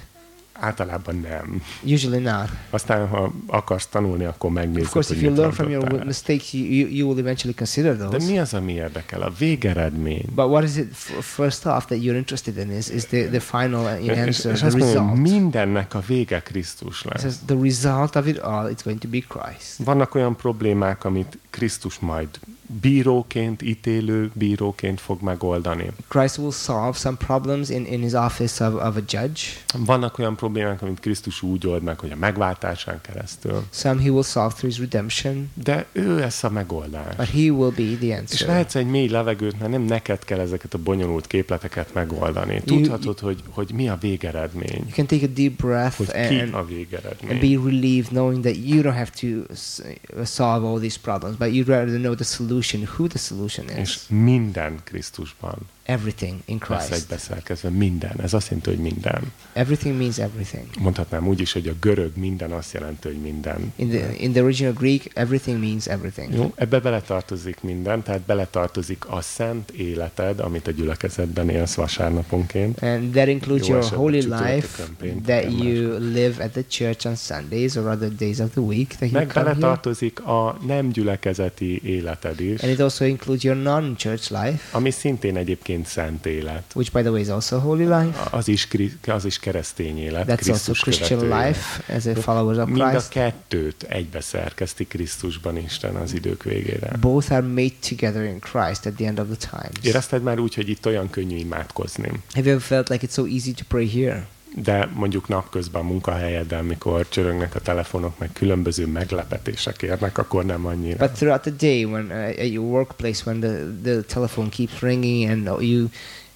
Általában nem. Usually not. Aztán, ha akarsz tanulni, akkor megnézed, Of course, hogy if you learn from your mistakes, you, you, will eventually consider De those. mi az, ami érdekel? A végeredmény. But what is it first off that you're interested in is, is the, the final uh, És, answer, és the mondja, hogy result. mindennek a vége Krisztus lesz. says the result of it all, it's going to be Christ. Vannak olyan problémák, amit Krisztus majd bíróként, ítélő bíróként fog megoldani. Christ will solve some problems in, in his office of, of a judge. Vannak olyan problémák, amit Krisztus úgy old meg, hogy a megváltásán keresztül. Some he will solve through his redemption, De ő lesz a megoldás. but he will be the És answer. lehetsz egy mély levegőt, mert nem neked kell ezeket a bonyolult képleteket megoldani. Tudhatod, hogy, hogy mi a végeredmény. You can take a deep breath Hogy and, ki and, a and végeredmény. be relieved knowing that you don't have to solve all these problems, but you'd rather know the solution, who the solution És is. minden Krisztusban Everything in lesz Christ. egybeszerkezve. Minden. Ez azt jelenti, hogy minden. Everything means everything. Mondhatnám úgy is, hogy a görög minden azt jelenti, hogy minden. In the in the original Greek, everything means everything. Jó, ebbe beletartozik minden, tehát beletartozik a szent életed, amit a gyülekezetben élsz vasárnaponként. And that includes Jó your holy life that you live at the church on Sundays or other days of the week that you Meg come here. beletartozik a nem gyülekezeti életed is, And it also includes your non-church life, ami szintén egyébként szent élet. which by the way is also holy life. Az is, az is keresztény élet, That's also Krisztus Christian követő life as a followers of Mind a Christ. kettőt egybeszerkeszti Krisztusban Isten az idők végére. Both are made together in Christ at the end of the times. Érezted már úgy, hogy itt olyan könnyű imádkozni, Have you ever felt like it's so easy to pray here? De mondjuk napközben a munkahelyeden, mikor csörögnek a telefonok, meg különböző meglepetések érnek, akkor nem annyira. But throughout the day, when uh, at your workplace, when the, the telephone keeps ringing and you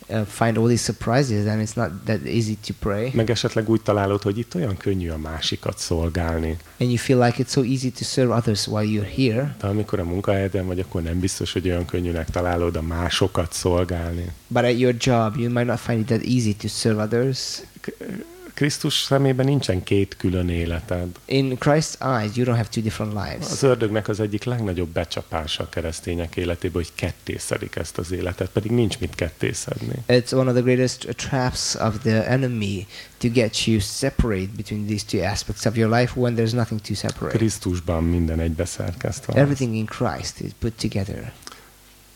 uh, find all these surprises, and it's not that easy to pray. Meg esetleg úgy találod, hogy itt olyan könnyű a másikat szolgálni. And you feel like it's so easy to serve others while you're here. De amikor a munkahelyeden vagy, akkor nem biztos, hogy olyan könnyűnek találod a másokat szolgálni. But at your job, you might not find it that easy to serve others. Krisztus szemében nincsen két külön életed. In Christ's eyes, you don't have two different Az lives. ördögnek az egyik legnagyobb becsapása a keresztények életében, hogy kettészedik ezt az életet, pedig nincs mit kettészedni. It's one of the greatest traps of the enemy to get you separate between these two aspects of your life when there's nothing to separate. Krisztusban minden egybeszerkesztve. Everything in Christ is put together,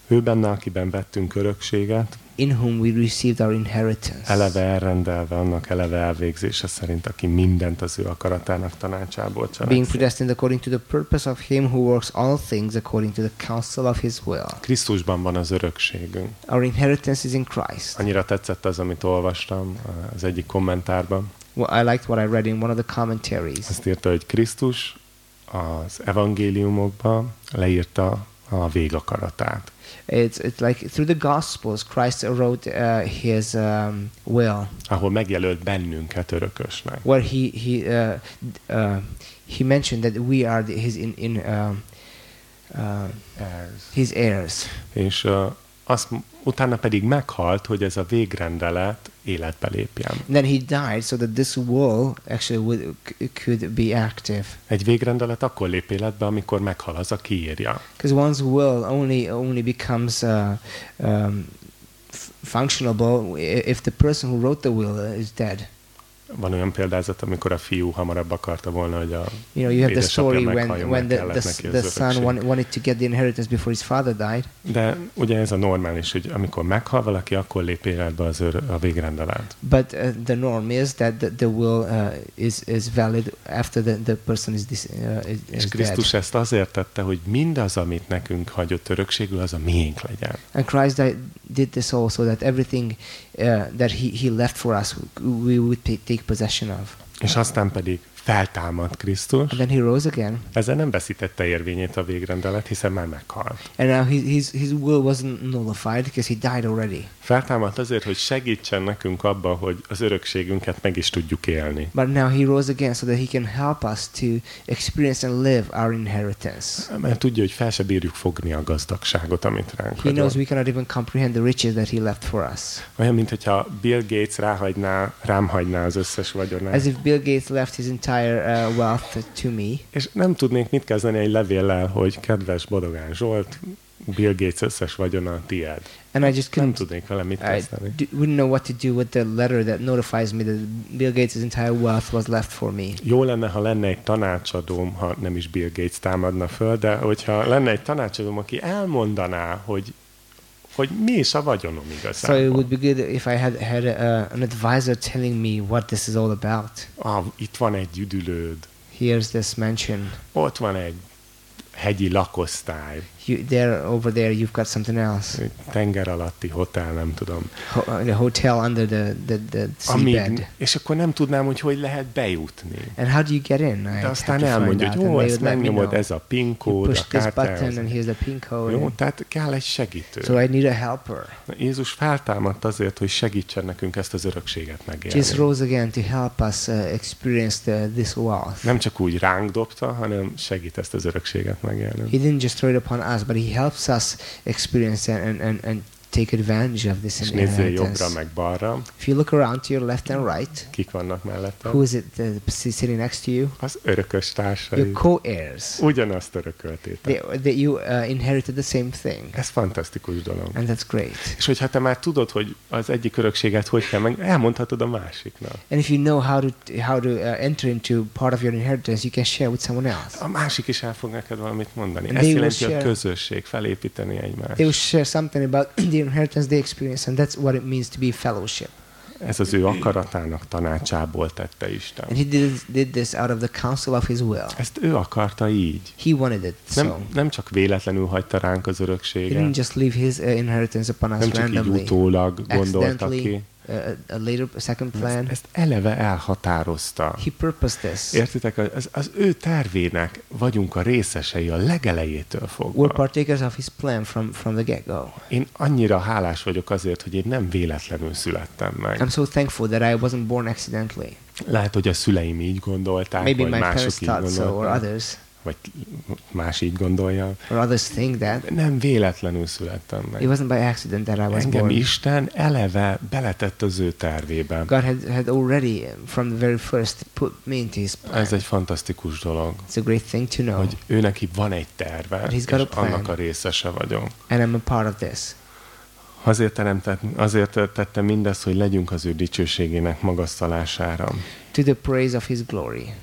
Ő benne, akiben vettünk örökséget, in whom we received our inheritance. eleve elrendelve, annak eleve elvégzése szerint, aki mindent az ő akaratának tanácsából Being cselekszik. predestined according to the purpose of Him who works all things according to the counsel of His will. Krisztusban van az örökségünk. Our inheritance is in Christ. Annyira tetszett az, amit olvastam az egyik kommentárban. Well, I liked what I read in one of the commentaries. Azt írta, hogy Krisztus az evangéliumokban leírta a végakaratát. It's it's like through the Gospels, Christ wrote uh, His um, will, ahol megjelölt bennünket örökösnek. where He He uh, uh, He mentioned that we are the, His in in um, uh, His heirs. És uh, azt, utána pedig meghalt, hogy ez a végrendelet életbe lépjen. Then He died so that this will actually would, could be active. Egy végrendelet akkor lép életbe, amikor meghal az, aki írja. Because one's will only only becomes uh, um, functionable if the person who wrote the will is dead. Van olyan példázat, amikor a fiú hamarabb akarta volna, hogy a You know, you have the story when, when the, the, the son wanted to get the inheritance before his father died. De ugye ez a normális, hogy amikor meghal valaki, akkor lép életbe az ör, a végrendelet. But uh, the norm is that the, the will uh, is, is valid after the, the person is, dis, uh, is, És is Krisztus dead. ezt azért tette, hogy mindaz, amit nekünk hagyott örökségül, az a miénk legyen. And Christ did this also that everything that he, he left for us, we would take possession of. És aztán pedig feltámad Krisztus, And then he rose again. ezzel nem veszítette érvényét a végrendelet, hiszen már meghalt. And now his, his, his will wasn't nullified because he died already. Feltámadt azért, hogy segítsen nekünk abba, hogy az örökségünket meg is tudjuk élni. But now he rose again so that he can help us to experience and live our inheritance. Mert tudja, hogy fel se bírjuk fogni a gazdagságot, amit ránk He knows we cannot even comprehend the riches that he left for us. Olyan, mintha Bill Gates ráhagyná, rám hagyná az összes vagyonát. As if Bill Gates left his entire uh, wealth to me, És nem tudnék mit kezdeni egy levéllel, hogy kedves Bodogán Zsolt, Bill Gates összes vagyona tied. and I just Nem couldn't. tudnék vele mit I kezdeni. d- wouldn't know what to do with the letter that notifies me that Bill Gates' entire wealth was left for me. Jó lenne, ha lenne egy tanácsadóm, ha nem is Bill Gates támadna föl, de hogyha lenne egy tanácsadóm, aki elmondaná, hogy, hogy mi is a vagyonom So it igazából. would be good if I had had uh, an advisor telling me what this is all about. Ah, itt van egy üdülőd, Here's this mention. ott van egy hegyi lakosztály, You, there, over there, you've got something else. tenger alatti hotel, nem tudom. Ho- uh, the hotel under the the, the Amíg, seabed. és akkor nem tudnám, hogy hogy lehet bejutni. And how do you get in? I De aztán elmondja, hogy jó, ezt megnyomod, ez a PIN kód, push a this button, kártyához. and here's the pin code. Jó, tehát kell egy segítő. So I need a helper. Jézus feltámadt azért, hogy segítsen nekünk ezt az örökséget megélni. Jesus rose again to help us uh, experience the, this wealth. Nem csak úgy ránk dobta, hanem segít ezt az örökséget megélni. He didn't just throw it upon us, but he helps us experience and, and, and, and take advantage of this inheritance. If you look around to your left and right, kik vannak mellette. who is it uh, sitting next to you? Az örökös társai. Your co-heirs. Ugyanazt örököltétek. They, they, you uh, inherited the same thing, Ez fantasztikus dolog. and that's great. És hogyha te már tudod, hogy az egyik örökséget hogy kell meg, elmondhatod a másiknak. And if you know how to how to uh, enter into part of your inheritance, you can share with someone else. A másik is el fog neked valamit mondani. And Ez jelenti a share- közösség, felépíteni egymást. They will share something about the inheritance they experience, and that's what it means to be fellowship. Ez az ő akaratának tanácsából tette Isten. And he did, did this out of the counsel of his will. Ezt ő akarta így. He wanted it so. Nem, nem csak véletlenül hagyta ránk az He örökséget, didn't just leave his uh, inheritance upon us nem csak így randomly. utólag gondolta ki, a later a second plan. Ezt, ezt eleve elhatározta. He purposed this. Értitek, az, az ő tervének vagyunk a részesei a legelejétől We're fogva. partakers of his plan from, from the get-go. Én annyira hálás vagyok azért, hogy én nem véletlenül születtem meg. I'm so thankful that I wasn't born accidentally. Lehet, hogy a szüleim így gondolták, Maybe vagy my mások így thought so, or gondolták, others, vagy más így gondolja. or others think that. Nem véletlenül születtem It meg. wasn't by accident that I was Engem born. Isten eleve beletett az ő tervébe. God had, had already, from the very first, put me into his plan. Ez egy fantasztikus dolog, It's a great thing to know. hogy ő neki van egy terve, He's és got a plan. annak a részese vagyok. And I'm a part of this. Azért, teremtett, azért tette mindezt, hogy legyünk az ő dicsőségének magasztalására. To the praise of his glory.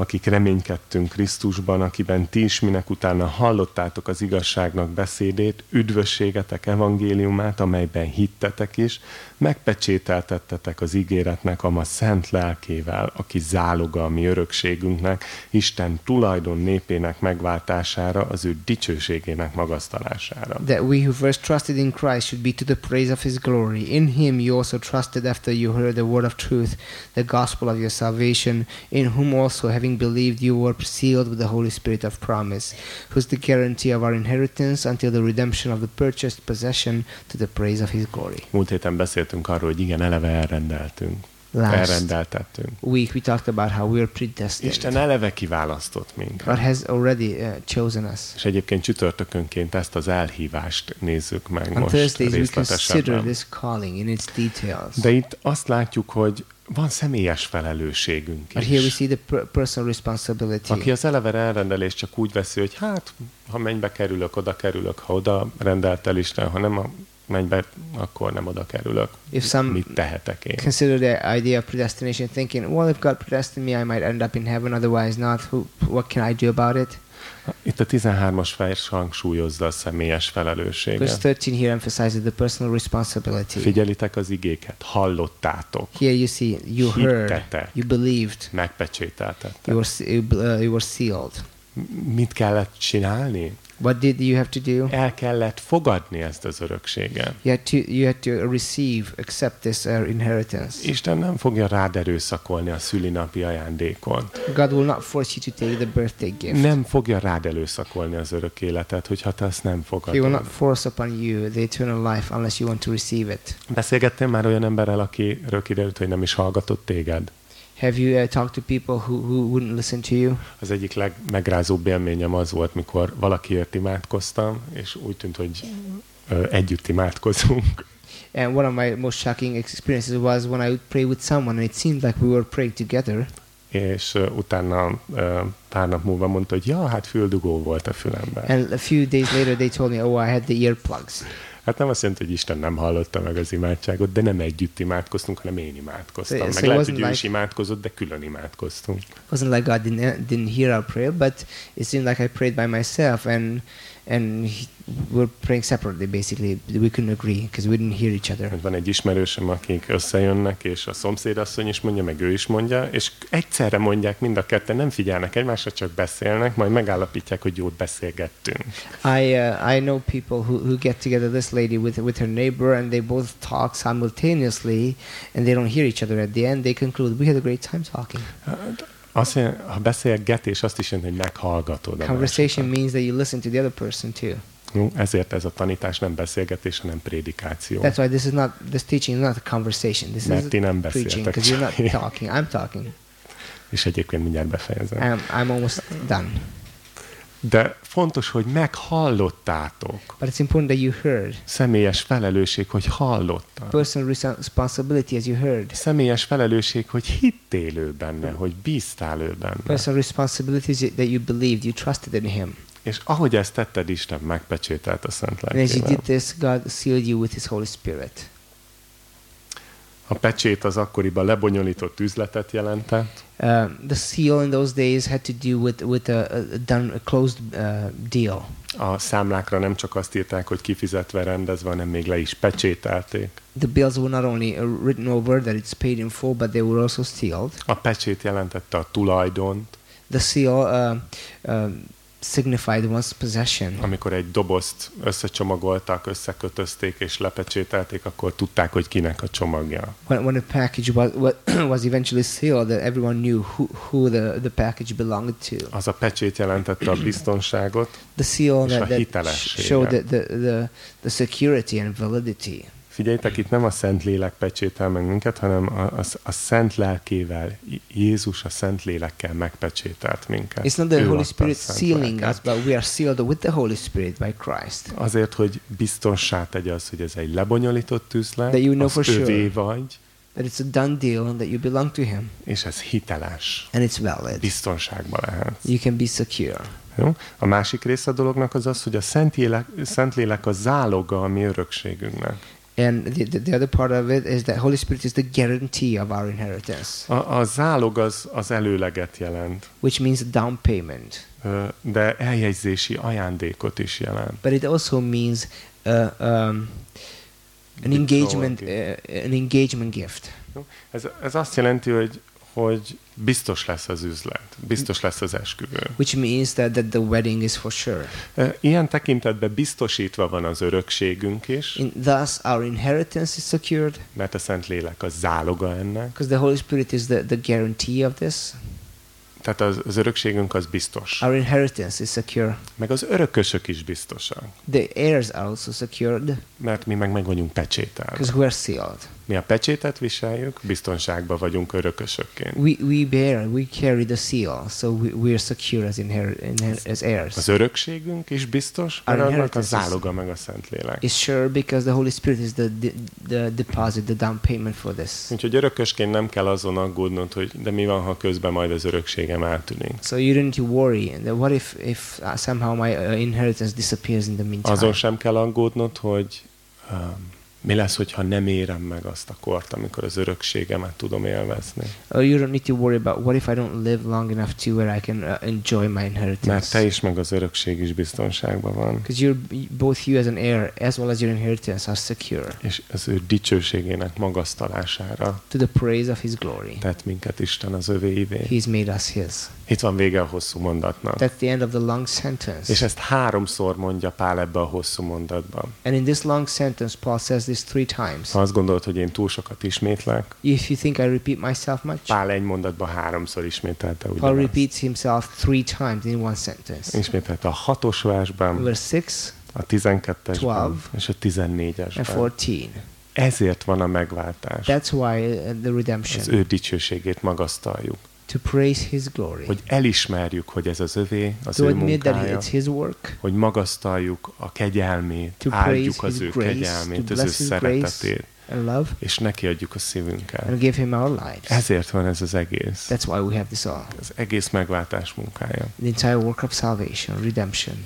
Akik reménykedtünk Krisztusban, akiben ti is minek utána hallottátok az igazságnak beszédét, üdvösségetek evangéliumát, amelyben hittetek is, megpecsételtettetek az ígéretnek a ma szent lelkével, aki záloga a mi örökségünknek, Isten tulajdon népének megváltására, az ő dicsőségének magasztalására. That we who first trusted in Christ should be to the praise of his glory. In him you also trusted after you heard the word of truth, the gospel of your salvation, in whom also, having believed, you were sealed with the Holy Spirit of promise, who's the guarantee of our inheritance until the redemption of the purchased possession to the praise of his glory. Múlt héten beszéltünk arról, hogy igen, eleve elrendeltünk. Last Elrendeltettünk. week we talked about how we are predestined. Isten eleve kiválasztott minket. God has already uh, chosen us. És egyébként csütörtökönként ezt az elhívást nézzük meg On most Thursdays we consider this calling in its details. De itt azt látjuk, hogy van személyes felelősségünk But here we is. see the per- personal responsibility. Aki az eleve elrendelést csak úgy veszi, hogy hát, ha mennybe kerülök, oda kerülök, ha oda rendelt el Isten, ha nem a mennybe, akkor nem oda kerülök. If some Mit tehetek én? consider the idea of predestination, thinking, well, if God predestined me, I might end up in heaven, otherwise not. Who, what can I do about it? Itt a 13-as vers hangsúlyozza a személyes Verse felelősséget. 13 here emphasizes the personal responsibility. Figyelitek az igéket, hallottátok, Here you see, you heard, you believed, megpecsételtettek. you were, be- uh, you were sealed. Mit kellett csinálni? What did you have to do? El kellett fogadni ezt az örökséget. You had to, you had to receive, accept this uh, inheritance. Isten nem fogja rád erőszakolni a szülinapi ajándékon. God will not force you to take the birthday gift. Nem fogja rád erőszakolni az örök életet, hogyha te ezt nem He will fogadod. not force upon you the eternal life unless you want to receive it. Beszélgettél már olyan emberrel, aki rökiderült, hogy nem is hallgatott téged? Have you uh, talked to people who, who wouldn't listen to you? Az egyik legmegrázóbb élményem az volt, mikor valakiért imádkoztam, és úgy tűnt, hogy ö, együtt imádkozunk. And one of my most shocking experiences was when I would pray with someone and it seemed like we were praying together. És ö, utána ö, pár nap múlva mondta, hogy ja, hát füldugó volt a fülemben. And a few days later they told me, oh, I had the earplugs. Hát nem azt jelenti, hogy Isten nem hallotta meg az imádságot, de nem együtt imádkoztunk, hanem én imádkoztam. So- Meg so lehet, hogy ő is like- imádkozott, de külön imádkoztunk. It wasn't like God didn't, didn't hear our prayer, but it seemed like I prayed by myself and and he, we were praying separately basically. We couldn't agree because we didn't hear each other. Van egy ismerősöm, akik összejönnek, és a szomszédasszony is mondja, meg ő is mondja, és egyszerre mondják mind a ketten, nem figyelnek egymásra, csak beszélnek, majd megállapítják, hogy jót beszélgettünk. I uh, I know people who, who get together. This lady with with her neighbor, and they both talk simultaneously, and they don't hear each other. At the end, they conclude, "We had a great time talking." Azt jelenti, ha beszélgetés, azt is jelenti, hogy meghallgatod Conversation means that you listen to the other person too. Jó, Ezért ez a tanítás nem beszélgetés, hanem prédikáció. That's why this is not this teaching is not a conversation. This Mert is ti nem preaching because you're not talking. I'm talking. És egyébként mindjárt befejezem. I'm I'm almost done. De fontos, hogy meghallottátok. But it's important that you heard. Személyes felelősség, hogy hallottak. Personal res- responsibility, as you heard. Személyes felelősség, hogy hittél ő benne, hogy bíztál ő benne. Personal responsibility that you believed, you trusted in Him. És ahogy ezt tetted, Isten megpecsételt a Szent And as you Lelkével. did this, God sealed you with His Holy Spirit. A pecsét az akkoriban lebonyolított üzletet jelentett, Uh, the seal in those days had to do with with a, a done a closed uh, deal. a számlákra nem csak azt írták, hogy kifizetve, rendezve, hanem még le is pecsételték. The bills were not only uh, written over that it's paid in full, but they were also sealed. A pecsét jelentette a tulajdont, The seal uh, uh, signified one's possession. Amikor egy dobozt összecsomagoltak, összekötözték és lepecsételték, akkor tudták, hogy kinek a csomagja. When, when a package was, wa- was eventually sealed, that everyone knew who, who the, the package belonged to. Az a pecsét jelentette a biztonságot. The seal És a that, sh- hitelességet. showed the, the, the, the security and validity. Figyeljtek, itt nem a Szent Lélek pecsétel meg minket, hanem a, a, a Szent Lelkével, Jézus a Szent Lélekkel megpecsételt minket. It's not the Ő Holy Spirit sealing Lelket. us, but we are sealed with the Holy Spirit by Christ. Azért, hogy biztonsá tegye az, hogy ez egy lebonyolított üzlet, That you know az for sure. vagy, That it's a done deal that you belong to Him és ez hiteles. and it's valid. Biztonságban lehet. You can be secure. Jó? A másik része a dolognak az az, hogy a Szent Lélek, Szent Lélek a záloga a mi örökségünknek. And the, the, the other part of it is that Holy Spirit is the guarantee of our inheritance, A, a zálog az, az előleget jelent, which means down payment. de eljegyzési ajándékot is jelent. But it also means uh, um, an engagement, uh, an engagement gift. Ez, ez azt jelenti, hogy, hogy biztos lesz az üzlet, biztos lesz az esküvő. which means that, that the wedding is for sure. Ilyen tekintetben biztosítva van az örökségünk is, In, thus, our inheritance is secured mert a Szent Lélek a záloga ennek. because the Holy Spirit is the, the guarantee of this. Tehát az, az örökségünk az biztos. Our inheritance is secure. Meg az örökösök is biztosak, The heirs are also secured mert mi meg meg vagyunk pecsételve. because we are sealed. Mi a pecsétet viseljük, biztonságban vagyunk örökösökként. We, we bear, we carry the seal, so we, we are secure as, inher- inher- as heirs. Az örökségünk is biztos, mert annak a záloga meg a Szent Lélek. Is sure because the Holy Spirit is the, the, the deposit, the down payment for this. Úgyhogy örökösként nem kell azon aggódnod, hogy de mi van, ha közben majd az örökségem eltűnik. So you don't need to worry. That what if, if uh, somehow my uh, inheritance disappears in the meantime? Azon sem kell aggódnod, hogy um, mi lesz, hogyha nem érem meg azt a kort, amikor az örökségemet tudom élvezni. Or you don't need to worry about what if I don't live long enough to where I can uh, enjoy my Mert inheritance. te is, meg az örökség is biztonságban van. Because you're both you as an heir as well as your inheritance are secure És az ő dicsőségének magasztalására to the praise of His glory. tett minket Isten az övéivé. He's made us His. Itt van vége a hosszú mondatnak. That's the end of the long sentence. És ezt háromszor mondja Pál ebbe a hosszú mondatban. And in this long sentence, Paul says this three times. Ha azt gondolod, hogy én túl sokat ismétlek, If you think I repeat myself much, Pál egy mondatban háromszor ismételte Paul ugyanazt. repeats himself three times in one sentence. Ismételte a hatos versben, Verse 6 a 12-esben Twelve. és a and 14-esben. 14. Ezért van a megváltás. That's why uh, the Az redemption, ő dicsőségét magasztaljuk. To praise His glory, Hogy elismerjük, hogy ez az övé, az to ő admit that munkája. it's His work, Hogy magasztaljuk a kegyelmét, To áldjuk az ő grace, kegyelmét, to az ő szeretetét, and love, és neki adjuk a szívünket. and give Him our lives. Ezért van ez az egész. That's why we have this all. Az egész megváltás munkája. The entire work of salvation, redemption.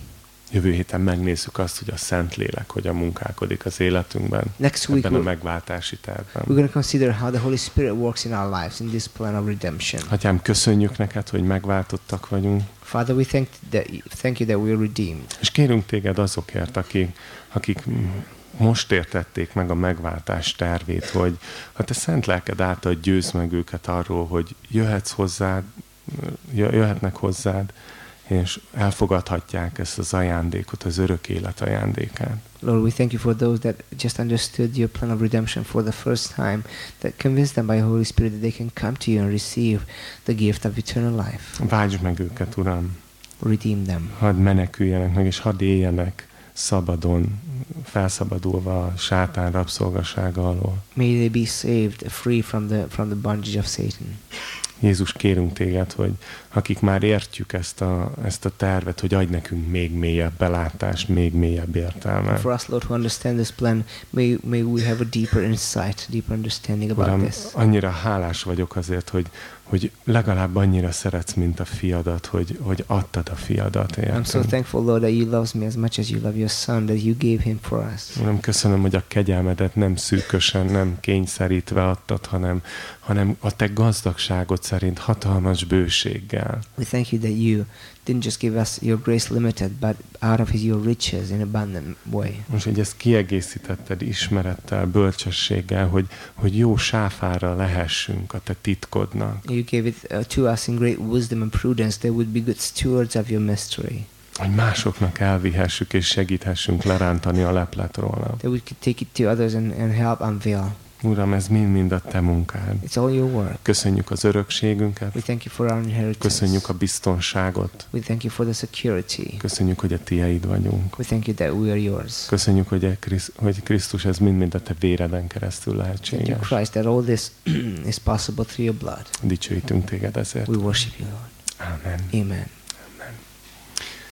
Jövő héten megnézzük azt, hogy a Szent Lélek hogyan munkálkodik az életünkben, Next week, ebben a megváltási tervben. we're going to consider how the Holy Spirit works in our lives in this plan of redemption. Atyám, köszönjük neked, hogy megváltottak vagyunk, Father, we thank, that, thank you that we are redeemed. és kérünk téged azokért, akik, akik most értették meg a megváltás tervét, hogy ha te szent lelked által győz meg őket arról, hogy jöhetsz hozzád, jö- jöhetnek hozzád, és elfogadhatják ezt az ajándékot, az örök élet ajándékát. Lord, we thank you for those that just understood your plan of redemption for the first time, that convinced them by the Holy Spirit that they can come to you and receive the gift of eternal life. Vágyj meg őket, Uram, Redeem them. hadd meneküljenek meg, és hadd éljenek szabadon, felszabadulva a sátán rabszolgasága alól. May they be saved free from the, from the bondage of Satan. Jézus, kérünk téged, hogy akik már értjük ezt a, ezt a tervet, hogy adj nekünk még mélyebb belátást, még mélyebb értelmet. For us, Lord, who understand this plan, may, may we have a deeper insight, deeper understanding about Uram, this. annyira hálás vagyok azért, hogy, hogy legalább annyira szeretsz, mint a fiadat, hogy, hogy adtad a fiadat. I'm so Értem? thankful, Lord, that you love me as much as you love your son, that you gave him for us. Uram, köszönöm, hogy a kegyelmedet nem szűkösen, nem kényszerítve adtad, hanem, hanem a te gazdagságod szerint hatalmas bőséggel. We thank you that you didn't just give us your grace limited, but out of his, your riches in abundant way. Most, hogy ezt kiegészítetted ismerettel, bölcsességgel, hogy, hogy jó sáfára lehessünk a te titkodnak. You gave it uh, to us in great wisdom and prudence that would be good stewards of your mystery. hogy másoknak elvihessük és segíthessünk lerántani a leplet róla. That we could take it to others and, and help unveil. Uram, ez mind-mind a Te munkád. It's all your work. Köszönjük az örökségünket, We thank you for our inheritance. köszönjük a biztonságot, We thank you for the security. köszönjük, hogy a Tieid vagyunk. We thank you that we are yours. Köszönjük, hogy, Krisz- hogy Krisztus ez mind-mind a Te véreden keresztül Thank you, lehetséges. Christ, that all this is possible through your blood. Dicsőítünk Téged ezért. We worship you, Lord. Amen. Amen.